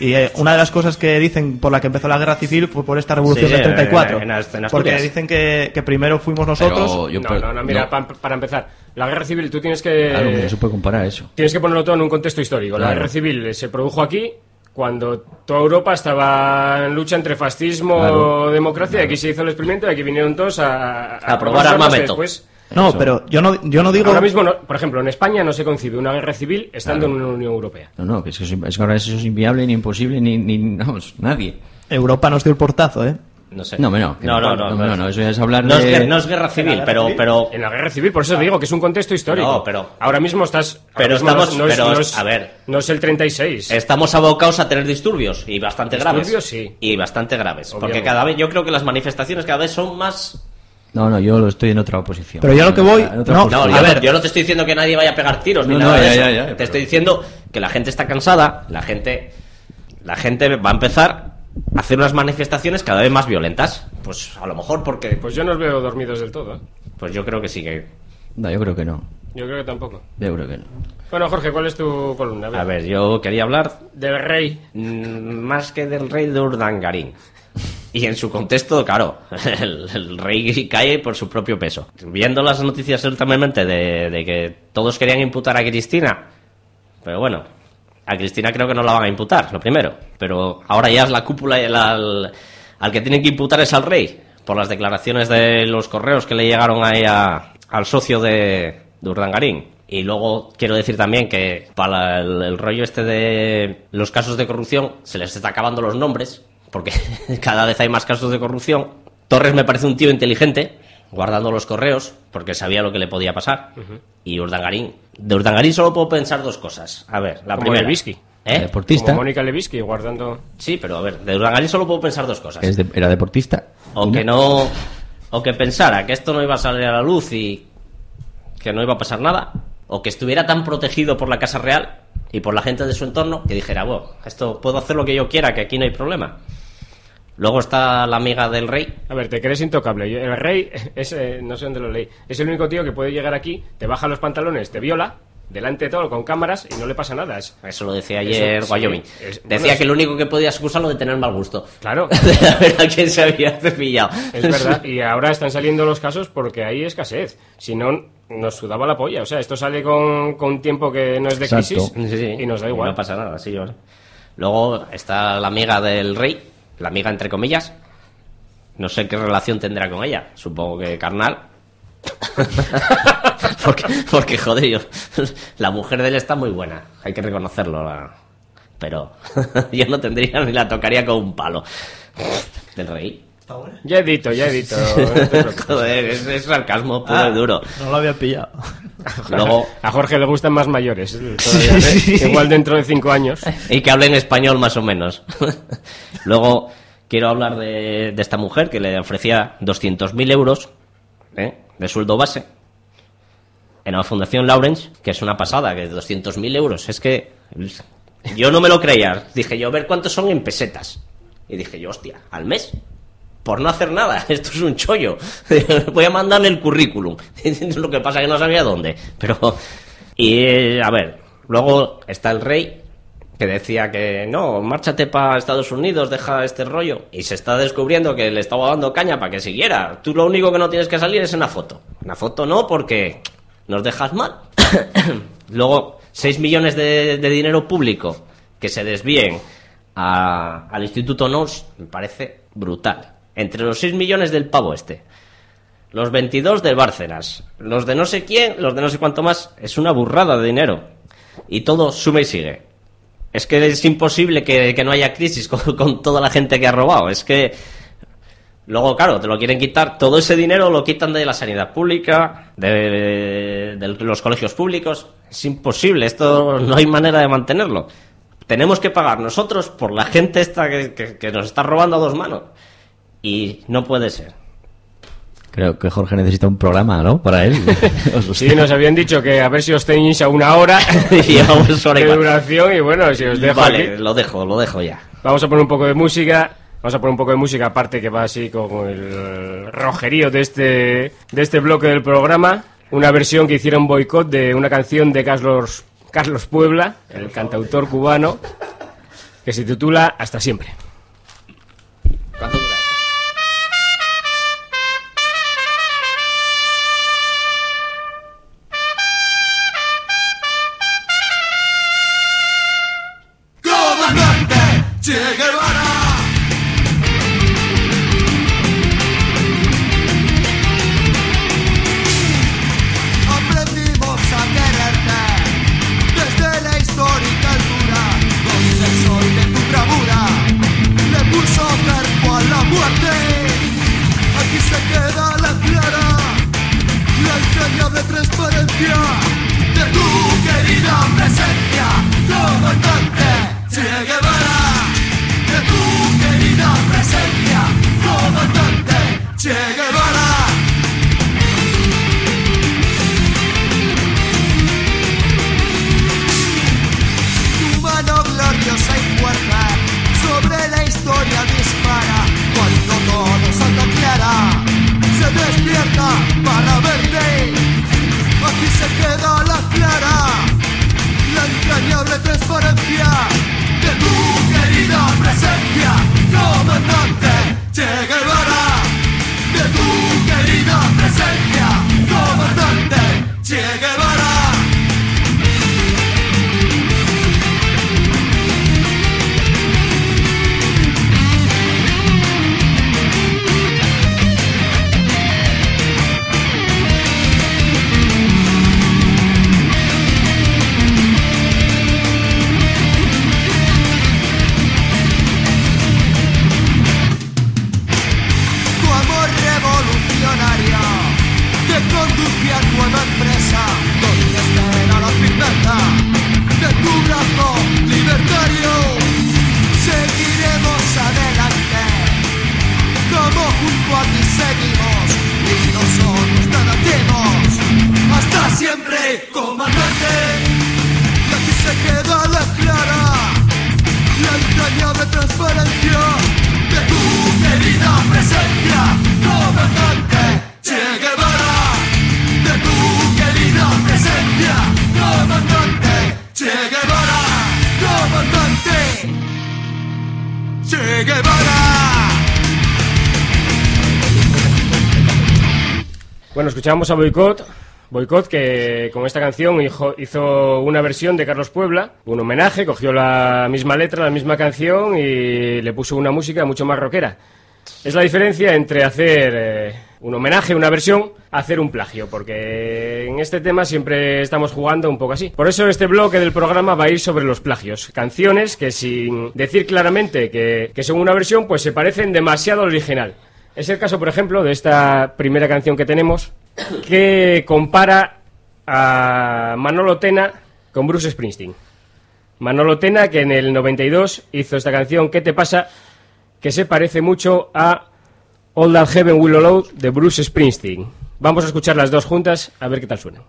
y eh, una de las cosas que dicen por la que empezó la guerra civil fue por esta revolución Sí, del en- 34 en- porque dicen que, que primero fuimos nosotros yo no, no, no, mira, no. pa- para empezar, la guerra civil tú tienes que... Claro, no se puede comparar eso. Tienes que ponerlo todo en un contexto histórico. La guerra civil se produjo aquí cuando toda Europa estaba en lucha entre fascismo Claro. democracia. Aquí se hizo el experimento y aquí vinieron todos a, A probar armas armamento. después- no Eso. pero yo no yo no digo Ahora mismo, no- por ejemplo, en España no se concibe una guerra civil estando en una Unión Europea. No, no, que es que eso- es que ahora eso es inviable, ni imposible, ni, ni vamos, nadie. Europa nos dio el portazo eh No sé. No, no, no, no, no, no, no, no, eso ya es hablar no de- es, no es guerra civil, pero, pero, En la guerra civil, por eso te digo que es un contexto histórico. No, pero- Ahora mismo estás... Pero mismo estamos- no es- pero no es- a ver. No es el 36. estamos abocados a tener disturbios y bastante Disturbios, graves. sí. Y bastante graves. Porque cada vez, yo creo que las manifestaciones cada vez son más. No, no, yo lo estoy en otra posición. Pero yo a lo que voy- no, A ver. yo no te estoy diciendo que nadie vaya a pegar tiros ni No, nada no, de ya, eso. ya, ya, te pero- estoy diciendo que la gente está cansada, la gente, la gente va a empezar a hacer unas manifestaciones cada vez más violentas. Pues a lo mejor porque, Pues yo no os veo dormidos del todo. ¿eh? pues yo creo que sí que. No, yo creo que no. Yo creo que tampoco. Yo creo que no. Bueno, Jorge, ¿cuál es tu columna? A ver, yo quería hablar Del rey. mm, más que del rey de Urdangarín. Y en su contexto, claro, el, rey cae por su propio peso. Viendo las noticias últimamente de, que todos querían imputar a Cristina, pero bueno, a Cristina creo que no la van a imputar, lo primero. Pero ahora ya es la cúpula y el- al, que tienen que imputar es al rey, por las declaraciones de los correos que le llegaron ahí a- al socio de, de Urdangarín. Y luego quiero decir también que para el rollo este de los casos de corrupción se les está acabando los nombres, porque cada vez hay más casos de corrupción. Torres me parece un tío inteligente, guardando los correos, porque sabía lo que le podía pasar. Y Urdangarín, de Urdangarín solo puedo pensar dos cosas. A ver, la Como primera. Levinsky. ¿Eh? Deportista. Como Mónica Levinsky guardando... Sí, pero a ver, de Urdangarín solo puedo pensar dos cosas. Es de- era deportista. O que no. O que pensara que esto no iba a salir a la luz y que no iba a pasar nada. O que estuviera tan protegido por la Casa Real y por la gente de su entorno que dijera, bueno, esto puedo hacer lo que yo quiera, que aquí no hay problema. Luego está la amiga del rey. A ver, te crees intocable. El rey es, eh, no sé dónde lo leí, es el único tío que puede llegar aquí, te baja los pantalones, te viola, delante de todo, con cámaras, y no le pasa nada. Es, Eso lo decía ayer Eso, sí, Wyoming. es- bueno, decía es- que lo único que podía excusarlo de tener mal gusto. Claro. de a ver a quién se había cepillado. Es verdad, y ahora están saliendo los casos porque hay escasez. Si no, nos sudaba la polla. O sea, esto sale con, con tiempo que no es de Exacto. crisis Sí, sí. y nos da igual. No pasa nada, sí, yo. Luego está la amiga del rey, la amiga entre comillas. No sé qué relación tendrá con ella. Supongo que carnal. porque, porque, joder, yo, la mujer de él está muy buena. Hay que reconocerlo. la- pero yo no tendría ni la tocaría con un palo. Del rey. Ya edito, ya edito. Joder, es, es sarcasmo puro Ah, y duro. no lo había pillado Luego, A Jorge le gustan más mayores. todavía, ¿eh? Igual dentro de cinco años. y que hable en español más o menos. Luego quiero hablar de, de esta mujer que le ofrecía 200.000 euros ¿eh? de sueldo base en la Fundación Lawrence, que es una pasada, que 200.000 euros. Es que yo no me lo creía. Dije yo, a ver cuántos son en pesetas. Y dije yo, hostia, al mes. Por no hacer nada, esto es un chollo. Voy a mandarle el currículum. Lo que pasa es que no sabía dónde. Pero, y a ver, luego está el rey, que decía que no, márchate para Estados Unidos, deja este rollo. Y se está descubriendo que le estaba dando caña para que siguiera. Tú lo único que no tienes que salir es en la foto. En la foto no, porque nos dejas mal. Luego, 6 millones de, de dinero público que se desvíen a- al Instituto NOS me parece brutal. Entre los 6 millones del pavo este, los 22 del Bárcenas, los de no sé quién, los de no sé cuánto más, es una burrada de dinero. Y todo suma y sigue. Es que es imposible que, que no haya crisis con, con toda la gente que ha robado. Es que luego, claro, te lo quieren quitar. Todo ese dinero lo quitan de la sanidad pública, de, los colegios públicos. Es imposible. Esto no hay manera de mantenerlo. Tenemos que pagar nosotros por la gente esta que nos está robando a dos manos. Y no puede ser. Creo que Jorge necesita un programa, ¿no? Para él. Sí, nos habían dicho que a ver si os tenéis a una hora Y llevamos hora de duración y bueno, si os dejo Vale, aquí. lo dejo, lo dejo ya. Vamos a poner un poco de música. Vamos a poner un poco de música aparte que va así con el rojerío de este, de este bloque del programa. Una versión que hicieron boicot de una canción de Carlos, Carlos Puebla, el cantautor cubano, que se titula Hasta siempre. Escuchábamos a Boicot. Boicot que con esta canción hizo una versión de Carlos Puebla, un homenaje, cogió la misma letra, la misma canción y le puso una música mucho más rockera. Es la diferencia entre hacer eh, un homenaje, una versión, hacer un plagio, porque en este tema siempre estamos jugando un poco así. Por eso este bloque del programa va a ir sobre los plagios. Canciones que sin decir claramente que, que son una versión, pues se parecen demasiado al original. Es el caso, por ejemplo, de esta primera canción que tenemos, que compara a Manolo Tena con Bruce Springsteen. Manolo Tena, que en el 92 hizo esta canción, ¿Qué te pasa? que se parece mucho a All That Heaven Will Allow de Bruce Springsteen. Vamos a escuchar las dos juntas a ver qué tal suenan.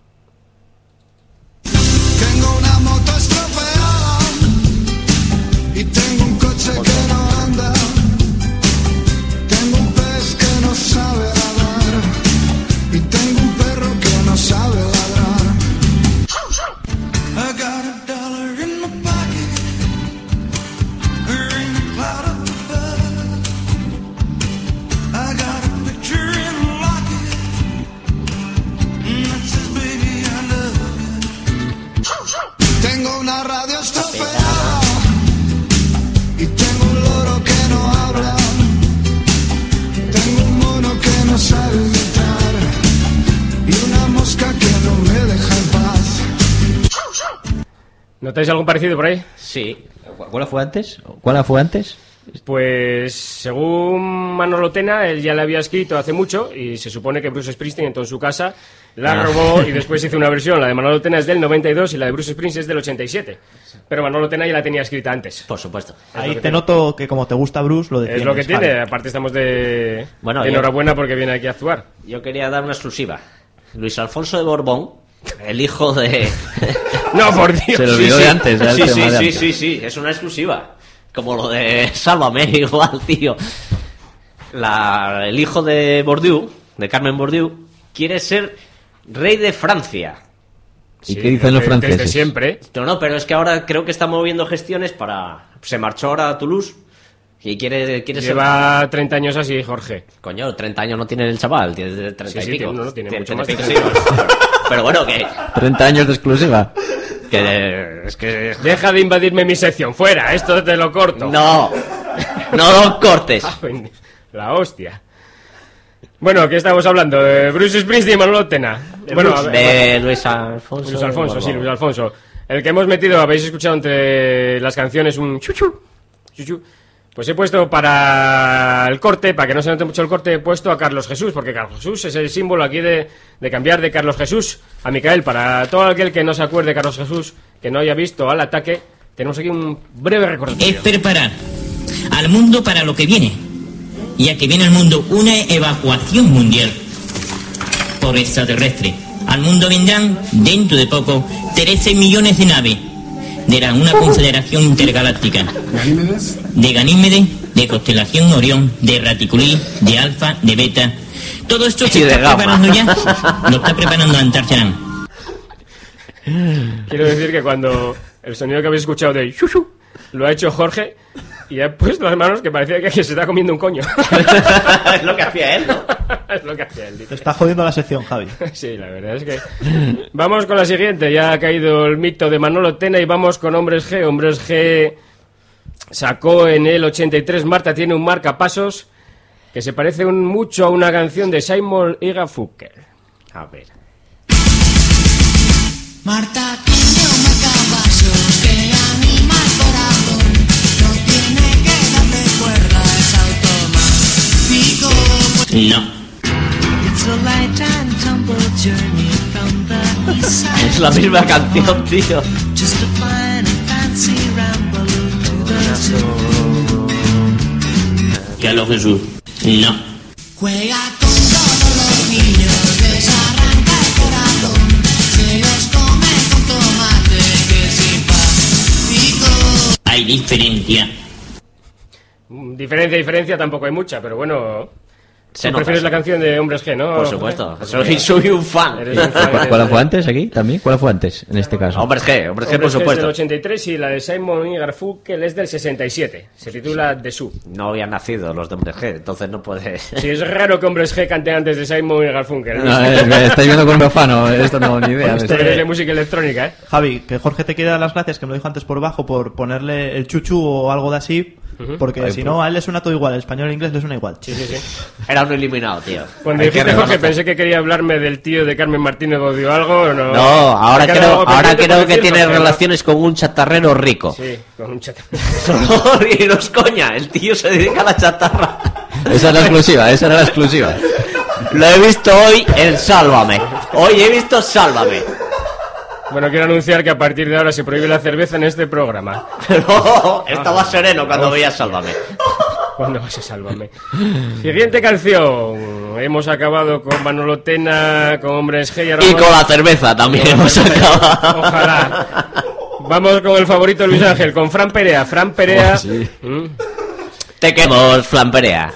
¿Notáis algún parecido por ahí? Sí. ¿Cuál fue antes? ¿Cuál fue antes? Pues según Manolo Tena, él ya la había escrito hace mucho y se supone que Bruce Springsteen entró en su casa, la Ah. robó y después hizo una versión. La de Manolo Tena es del 92 y la de Bruce Springsteen es del 87. Pero Manolo Tena ya la tenía escrita antes. Por supuesto. Ahí te noto que como te gusta Bruce, lo Es defiendes. lo que tiene. Aparte estamos de, Bueno, de yo- enhorabuena porque viene aquí a actuar. Yo quería dar una exclusiva. Luis Alfonso de Borbón, el hijo de... No, por Dios. Se lo olvidó de antes, Sí, sí, de sí, antes. sí, sí, es una exclusiva. Como lo de Sálvame, igual, tío. La, el hijo de Bordieu, de Carmen Bordieu, quiere ser rey de Francia. ¿Y qué dicen los franceses? Desde siempre. No, no, pero es que ahora creo que está moviendo gestiones para... Se marchó ahora a Toulouse y quiere, quiere ser... Lleva 30 años así, Jorge. Coño, 30 años no tiene el chaval, tiene 30 Sí, y sí, pico. tiene- no, tiene mucho más. pico, sí. Pero bueno, que... 30 años de exclusiva. que es que... Deja de invadirme mi sección. Fuera, esto te lo corto. No, no lo cortes. La hostia. Bueno, ¿qué estamos hablando? ¿De Bruce Springsteen y Manolo Tena? Bueno, a ver- De Luis Alfonso. Luis Alfonso, sí. Luis Alfonso. El que hemos metido, habéis escuchado entre las canciones un chuchu, chuchu. Pues he puesto para el corte, para que no se note mucho el corte, he puesto a Carlos Jesús, porque Carlos Jesús es el símbolo aquí de, cambiar de Carlos Jesús a Micael. Para todo aquel que no se acuerde de Carlos Jesús, que no haya visto al ataque, tenemos aquí un breve es recordatorio. preparar al mundo para lo que viene, ya que viene al mundo una evacuación mundial por extraterrestre. Al mundo vendrán, dentro de poco, 13 millones de naves de la, una confederación intergaláctica. De Ganímedes, de constelación Orión, de Raticulí, de Alfa, de Beta. Todo esto se está preparando ya. Lo está preparando Antarcharán. Quiero decir que cuando el sonido que habéis escuchado de chuchu lo ha hecho Jorge y ha puesto las manos que parecía que se está comiendo un coño. es lo que hacía él, ¿no? es lo que hacía él. dice. Te está jodiendo la sección, Javi. Sí, la verdad es que. Vamos con la siguiente. Ya ha caído el mito de Manolo Tena y vamos con Hombres G. Hombres G sacó en el 83. Marta tiene un marcapasos que se parece un- mucho a una canción de Simon y Garfunkel. A ver. Marta side. Es la misma canción, tío. Just a fine and fancy ramble to the zoo. Carlos Jesús. No. Juega con todos los niños, les arranca el corazón. Se los come con tomate, que simpático. Hay diferencia. Mm, Diferencia, diferencia tampoco hay mucha, pero bueno. Se nota, prefieres sí. la canción de Hombres G, ¿no? Por supuesto. Pues Soy, soy un fan. eres un fan ¿Cuál fue antes aquí también? ¿Cuál fue antes en este caso? Hombres G, Hombres G, por Hombres G es del supuesto. 83 y la de Simon y Garfunkel es del 67. Se titula The Zoo. No habían nacido los de Hombres G, entonces no puede... Sí, es raro que Hombres G canten antes de Simon y Garfunkel. No, es que estáis viendo con profano, esto no, ni idea. de Esto esto. es de música electrónica, ¿eh? Javi, que Jorge te quiere dar las gracias, que me lo dijo antes por bajo, por ponerle el chuchu o algo de así, porque Ay, si no, a él le suena todo igual, el español e inglés le suena igual. Sí, sí, sí. Era un eliminado, tío. Cuando Hay que dijiste Jorge pensé que quería hablarme del tío de Carmen Martínez o de algo o no. No, ahora ¿Te ha quedado creo, ahora creo que tiene relaciones con un chatarrero rico. Sí, con un chat. y no es coña, el tío se dedica a la chatarra. Esa es la exclusiva, esa era la exclusiva. Lo he visto hoy en Sálvame. Hoy he visto Sálvame. Bueno, quiero anunciar que a partir de ahora se prohíbe la cerveza en este programa. No, estaba sereno cuando veía Sálvame. ¿Cuándo vas a sálvame? Siguiente canción. Hemos acabado con Manolo Tena, con Hombres G y con la cerveza también hemos acabado. Ojalá. Vamos con el favorito Luis Ángel, con Fran Perea. Fran Perea. Oh, sí. Mm. Te queremos, Flamperea.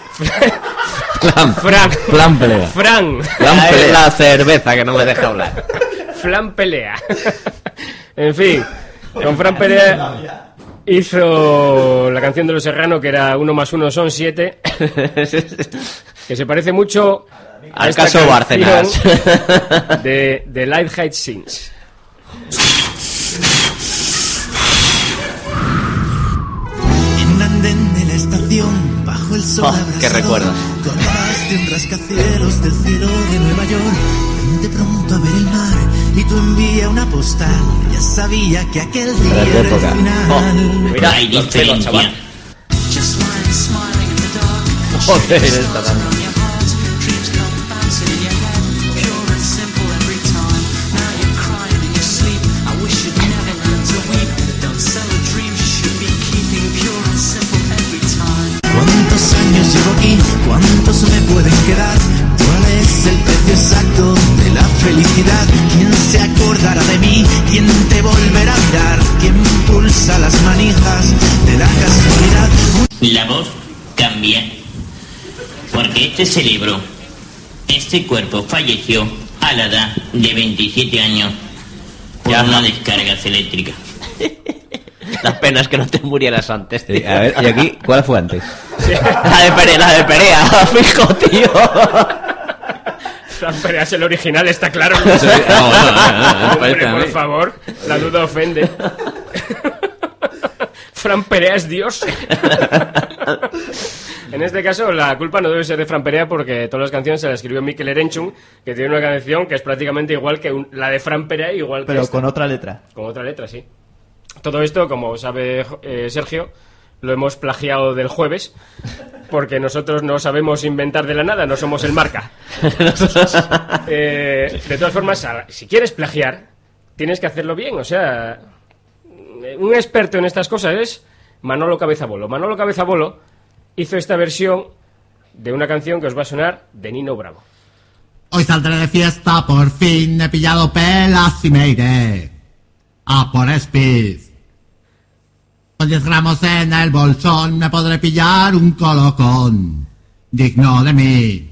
Flan, Fran. pelea. Fran. Flan Es pelea. la cerveza que no me deja hablar. Flan pelea. en fin, con Fran Perea hizo la canción de los Serrano que era uno más uno son siete, que se parece mucho a Al caso Bárcenas. de, de Light Height Sings. En un andén de la estación, bajo el sol Oh, qué recuerdos. Colgadas de un rascacielos del cielo de Nueva York. De pronto a ver el mar y tú envía una postal. Ya sabía que aquel día Era el final. Mira, Hay diferencia. Joder, esta también. Años llevo aquí? ¿Cuántos me pueden quedar? ¿Cuál es el precio exacto de la felicidad? ¿Quién se acordará de mí? ¿Quién te volverá a mirar? ¿Quién pulsa las manijas de la casualidad? La voz cambia. Porque este cerebro, este cuerpo falleció a la edad de 27 años por Ya. una descarga eléctrica. La pena es que no te murieras antes, tío. A ver, y aquí, ¿cuál fue antes? La de Perea, la de Perea, fijo, tío. Fran Perea es el original, está claro. No, no, no, no, no, me Hombre, por mí. favor, la duda ofende. Fran Perea es Dios. en este caso, la culpa no debe ser de Fran Perea porque todas las canciones se las escribió Mikel Erenchun, que tiene una canción que es prácticamente igual que un- la de Fran Perea, igual que Pero esta. con otra letra. Con otra letra, sí. Todo esto, como sabe eh, Sergio, lo hemos plagiado del jueves, porque nosotros no sabemos inventar de la nada, no somos el marca. Eh, de todas formas, si quieres plagiar, tienes que hacerlo bien. O sea, un experto en estas cosas es Manolo Cabezabolo. Manolo Cabezabolo hizo esta versión de una canción que os va a sonar de Nino Bravo. Hoy saldré de fiesta, por fin he pillado pelas y me iré a por Speed. Con 10 gramos en el bolsón me podré pillar un colocón digno de mí.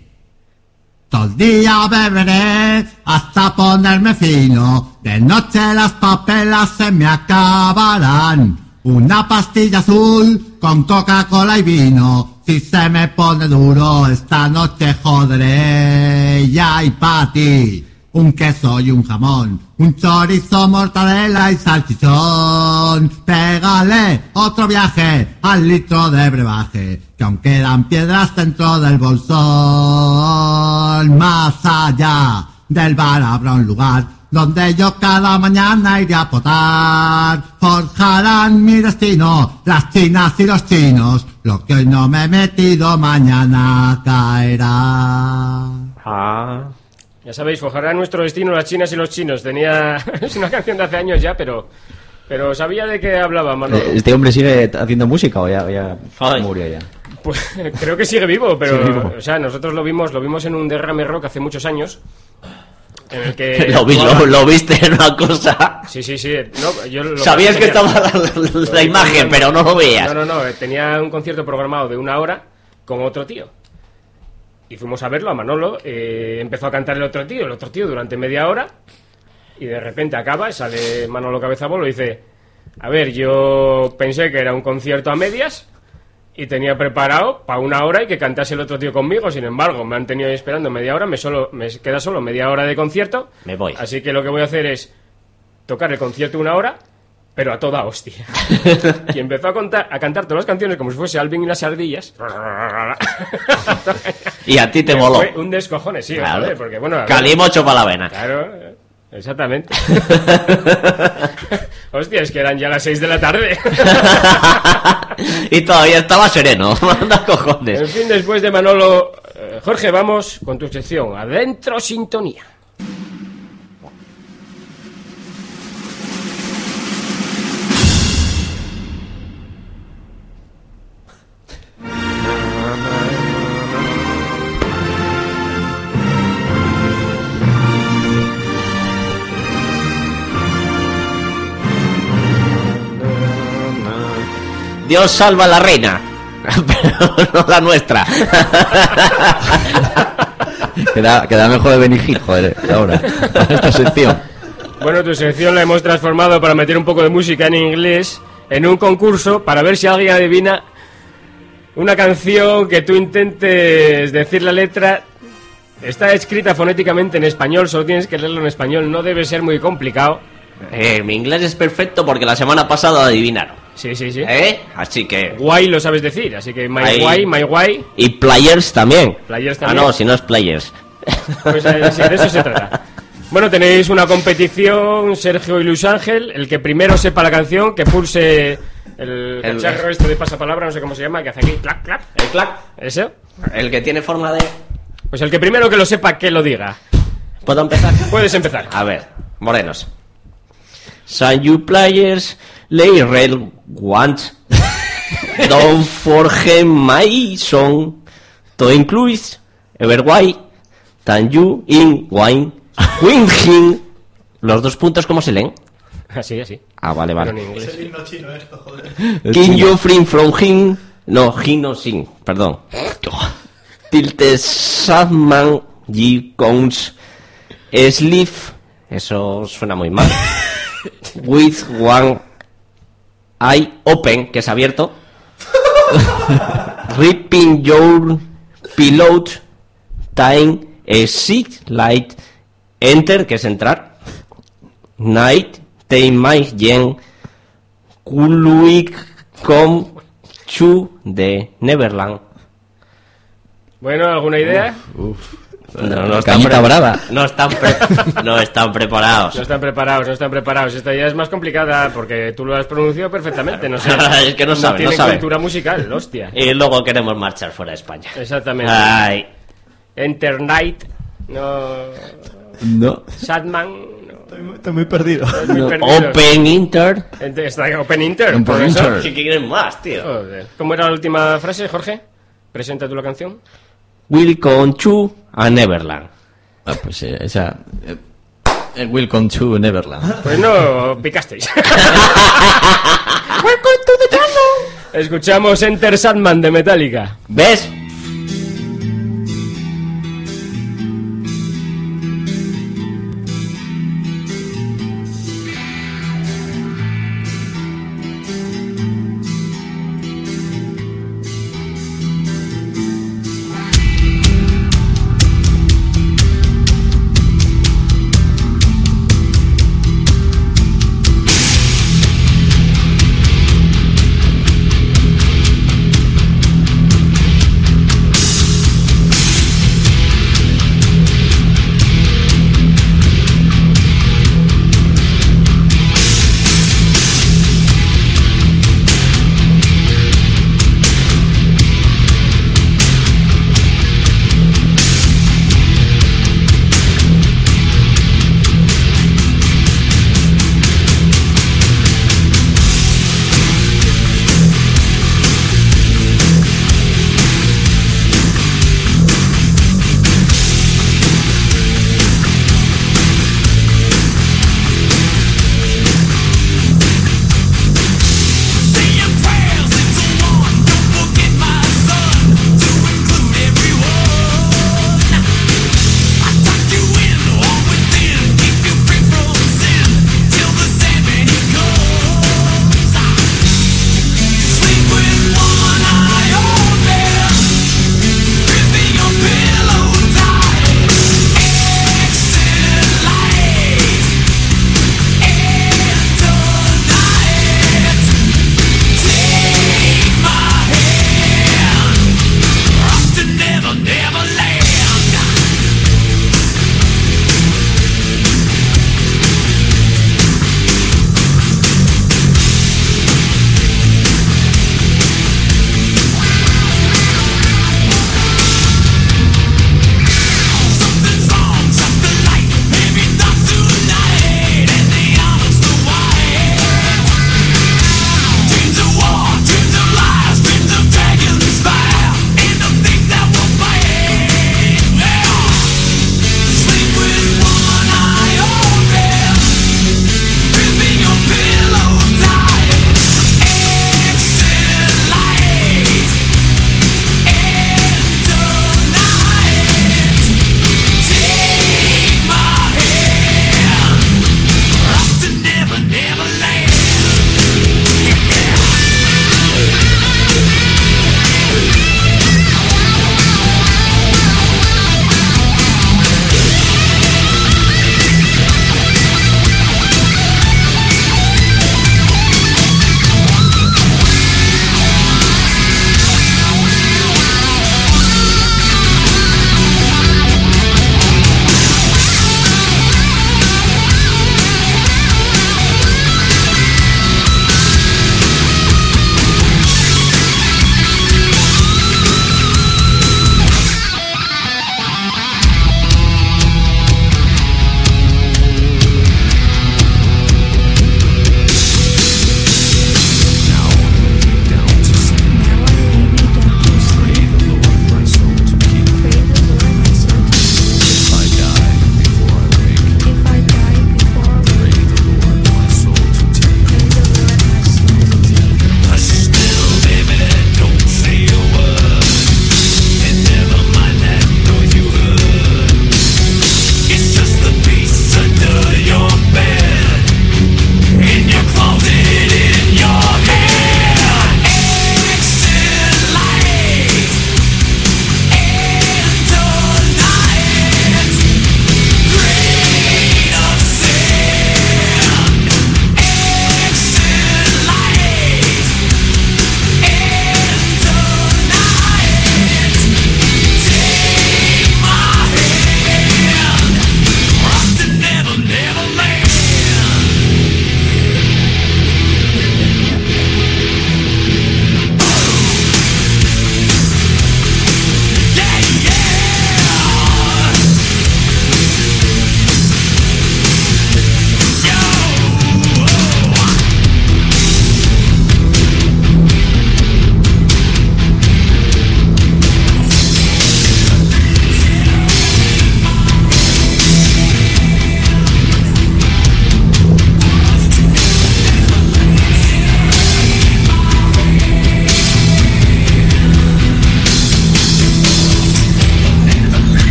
Todo el día beberé hasta ponerme fino. De noche las papelas se me acabarán. Una pastilla azul con Coca-Cola y vino. Si se me pone duro esta noche joderé. Ya y pa' ti. Un queso y un jamón. Un chorizo, mortadela y salchichón. Pégale otro viaje al litro de brebaje. Que aún quedan piedras dentro del bolsón. Más allá del bar habrá un lugar donde yo cada mañana iré a potar. Forjarán mi destino las chinas y los chinos. Lo que hoy no me he metido mañana caerá. Ah. Ya sabéis, forjará nuestro destino las chinas y los chinos. Tenía. es una canción de hace años ya, pero. Pero sabía de qué hablaba Manolo. Eh, ¿Este hombre sigue haciendo música o ya, o ya murió ya? Pues creo que sigue vivo, pero. Sigue vivo. O sea, nosotros lo vimos, lo vimos en un derrame rock hace muchos años. En el que. Lo, vi- lo, lo viste en una cosa. Sí, sí, sí. No, yo lo- Sabías que tenía- estaba la, la imagen, pero no lo veías. No, no, no. Tenía un concierto programado de una hora con otro tío. Y fuimos a verlo a Manolo. eh, empezó a cantar el otro tío, el otro tío durante media hora. Y de repente acaba, y sale Manolo Cabezabolo y dice: A ver, yo pensé que era un concierto a medias. Y tenía preparado para una hora y que cantase el otro tío conmigo. Sin embargo, me han tenido esperando media hora. Me, solo, me queda solo media hora de concierto. Me voy. Así que lo que voy a hacer es tocar el concierto una hora, pero a toda hostia. y empezó a, contar, a cantar todas las canciones como si fuese Alvin y las ardillas. Y a ti te Que moló. Fue un descojone, sí, Claro. joder, porque bueno... Calimocho para la vena. Claro, exactamente. Hostia, es que eran ya las 6 de la tarde. y todavía estaba sereno. Manda en cojones. fin, después de Manolo... eh, Jorge, vamos con tu sección. Adentro sintonía. Dios salva a la reina. Pero no la nuestra. Queda, queda mejor de Benigil, joder, ahora. Para esta sección. Bueno, tu sección la hemos transformado para meter un poco de música en inglés en un concurso para ver si alguien adivina una canción que tú intentes decir la letra. Está escrita fonéticamente en español, solo tienes que leerlo en español, no debe ser muy complicado. Eh, mi inglés es perfecto porque la semana pasada adivinaron. Sí, sí, sí. ¿Eh? Así que. Guay lo sabes decir, así que my Ahí. guay, my guay, Y players también. Players Ah, también. no, si no es players. pues eh, sí, de eso se trata. Bueno, tenéis una competición, Sergio y Luis Ángel. El que primero sepa la canción, que pulse el, El- cacharro este de pasapalabra, no sé cómo se llama, que hace aquí clac, clac. El clac. ¿Eso? El que tiene forma de... Pues el que primero que lo sepa, que lo diga. ¿Puedo empezar? Puedes empezar. A ver, morenos. Some you players lay red want. Don't forget my song. To include Everwhy. Tan you in wine. Winging. Los dos puntos, ¿cómo se leen? Así, así. Ah, vale, Pero en vale. inglés. himno chino esto, joder. King you free from him. No, him no sing, perdón. Tilte Sadman G. Counts Sleep. Eso suena muy mal. With one eye open, que es abierto. Ripping your pillow. Time exit light. Enter, que es entrar. Night. Take my yen. Kuluik come to the Neverland. Bueno, ¿alguna idea? No, no están, Cañita pre- brava. no están, pre- no están preparados. No están preparados, no están preparados. Esta ya es más complicada porque tú lo has pronunciado perfectamente. No sé. Es que no saben, no tienen saben. cultura musical, hostia. Y luego queremos marchar fuera de España. Exactamente. Ay, Enter Night. No. No. Sadman. Estoy muy, estoy muy perdido. Estoy muy no, perdido. Open Inter. Está Open Inter. Open por eso. Inter. ¿Qué quieren más, tío? Joder. ¿Cómo era la última frase, Jorge? Presenta tú la canción. Welcome to a Neverland. Ah, pues eh, esa. eh, eh, Welcome to Neverland. Pues no picasteis. Escuchamos Enter Sandman de Metallica. ¿Ves?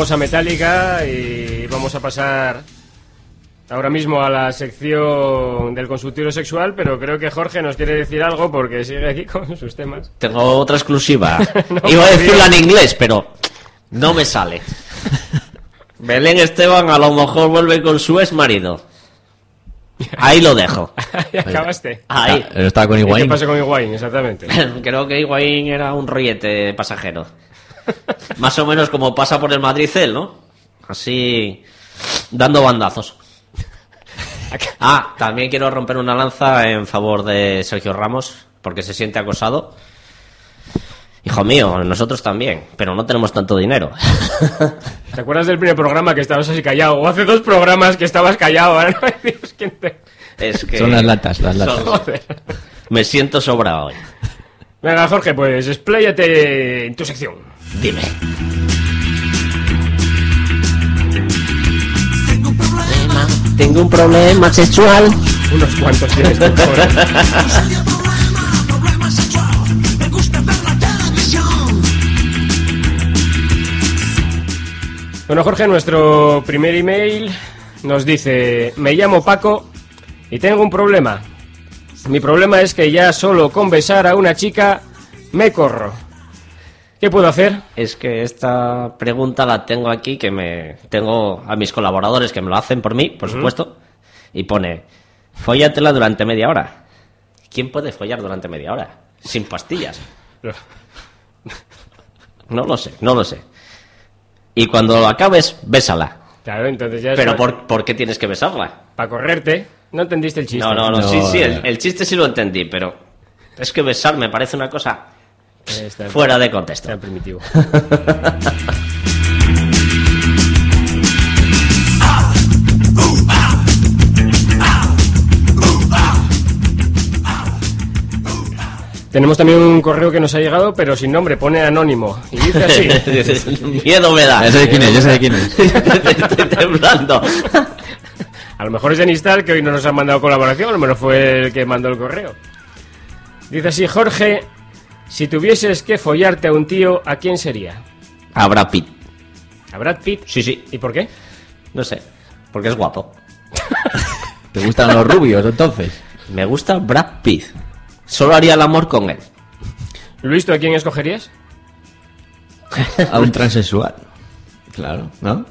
Escuchábamos a Metallica y vamos a pasar ahora mismo a la sección del consultorio sexual, pero creo que Jorge nos quiere decir algo porque sigue aquí con sus temas. Tengo otra exclusiva. No, Iba a decirla en inglés, pero no me sale. Belén Esteban a lo mejor vuelve con su ex marido. Ahí lo dejo. Ahí acabaste. Ahí. Ah, Estaba con ¿Y Higuaín. ¿Qué pasa con Higuaín? Exactamente. Creo que Higuaín era un rollete pasajero. Más o menos como pasa por el Madrid él, ¿no? Así, dando bandazos. Ah, también quiero romper una lanza en favor de Sergio Ramos, porque se siente acosado. Hijo mío, nosotros también, pero no tenemos tanto dinero. ¿Te acuerdas del primer programa que estabas así callado? O hace dos programas que estabas callado. Ahora no hay Dios quién te... Es que Son las latas, las latas. Joder. Me siento sobrado hoy. Venga, Jorge, pues expláyate en tu sección. Dime. Tengo un problema sexual. Unos cuantos tienes tú. Bueno, Jorge, nuestro primer email nos dice, me llamo Paco y tengo un problema. Mi problema es que ya solo con besar a una chica me corro. ¿Qué puedo hacer? Es que esta pregunta la tengo aquí, que me tengo a mis colaboradores que me lo hacen por mí, por supuesto, y pone, fóllatela durante media hora. ¿Quién puede follar durante media hora? Sin pastillas. No lo sé, no lo sé. Y cuando acabes, bésala. Claro, entonces ya Pero ¿por, ¿por qué tienes que besarla? para correrte. No entendiste el chiste. No, no, no, No, sí, sí, el, chiste sí lo entendí, pero es que besar me parece una cosa está- fuera de contexto. está primitivo. Tenemos también un correo que nos ha llegado, pero sin nombre, pone anónimo. Y dice así. Miedo me da. Ya sé de quién es, ya sé de quién es. Estoy temblando. A lo mejor es Denistal, que hoy no nos ha mandado colaboración, a lo mejor fue el que mandó el correo. Dice así, Jorge, si tuvieses que follarte a un tío, ¿a quién sería? A Brad Pitt. ¿A Brad Pitt? Sí, sí. ¿Y por qué? No sé. Porque es guapo. ¿Te gustan los rubios entonces? Me gusta Brad Pitt. Solo haría el amor con él. Luis, ¿tú a quién escogerías? A un transexual. Claro, ¿no?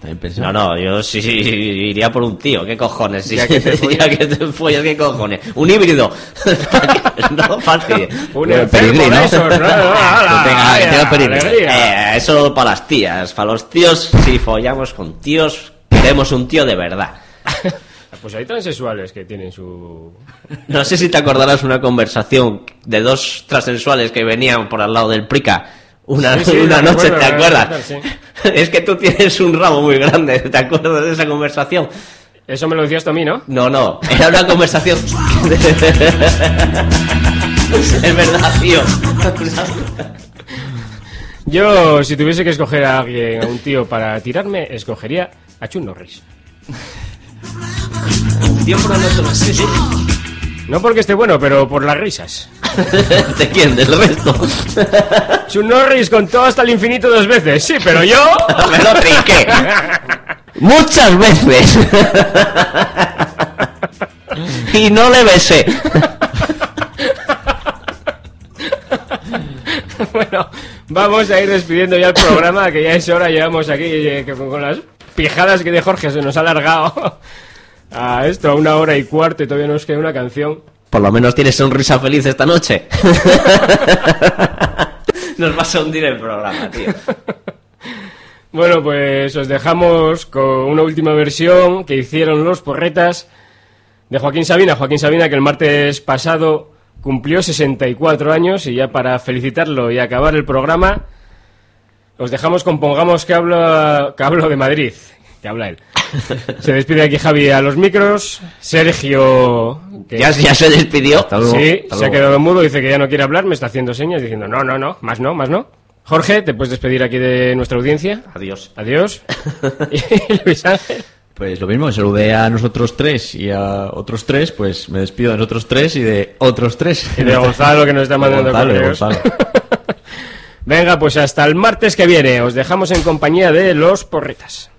También. No, no, yo sí, sí iría por un tío. ¿Qué cojones? Sí, Ya que te follas. ya que te follas, ¿qué cojones? Un híbrido. no, fácil. Un ¿no? ¡Hala! Que tenga- que ¡Vaya, tenga peregrino. alegría! Eh, eso para las tías. Para los tíos, si follamos con tíos, queremos un tío de verdad. Pues hay transexuales que tienen su... No sé si te acordarás una conversación de dos transexuales que venían por al lado del Prica una, Sí, sí, una noche, ¿te acuerdas? Es que tú tienes un rabo muy grande, ¿te acuerdas de esa conversación? Eso me lo decías tú a mí, ¿no? No, no, era una conversación... es verdad, tío. Yo, si tuviese que escoger a alguien, a un tío para tirarme, escogería a Chun Norris. Tío, por la noche, sí, sí. No porque esté bueno, pero por las risas. ¿De quién? ¿Del resto? Chun Norris contó hasta el infinito dos veces, sí, pero yo... Me lo trinqué. Muchas veces. y no le besé. bueno, vamos a ir despidiendo ya el programa, que ya es hora, llevamos aquí eh, con las pijadas que de Jorge se nos ha alargado a esto, a una hora y cuarto y todavía nos queda una canción. Por lo menos tienes sonrisa feliz esta noche. Nos vas a hundir el programa, tío. Bueno, pues os dejamos con una última versión que hicieron los porretas de Joaquín Sabina. Joaquín Sabina que el martes pasado cumplió 64 años y ya para felicitarlo y acabar el programa os dejamos con Pongamos que hablo, que hablo de Madrid, que habla él. Se despide aquí Javi a los micros, Sergio... que- Ya, ya se despidió. Sí, hasta se ha quedado mudo, dice que ya no quiere hablar, me está haciendo señas diciendo no, no, no, más no, más no. Jorge, ¿te puedes despedir aquí de nuestra audiencia? Adiós. Adiós. y Luis Ángel. Pues lo mismo, saludé a nosotros tres y a otros tres, pues me despido de nosotros tres y de otros tres. Y de Gonzalo, que nos está mandando Gonzalo. Gonzalo. Venga, pues hasta el martes que viene. Os dejamos en compañía de los porretas.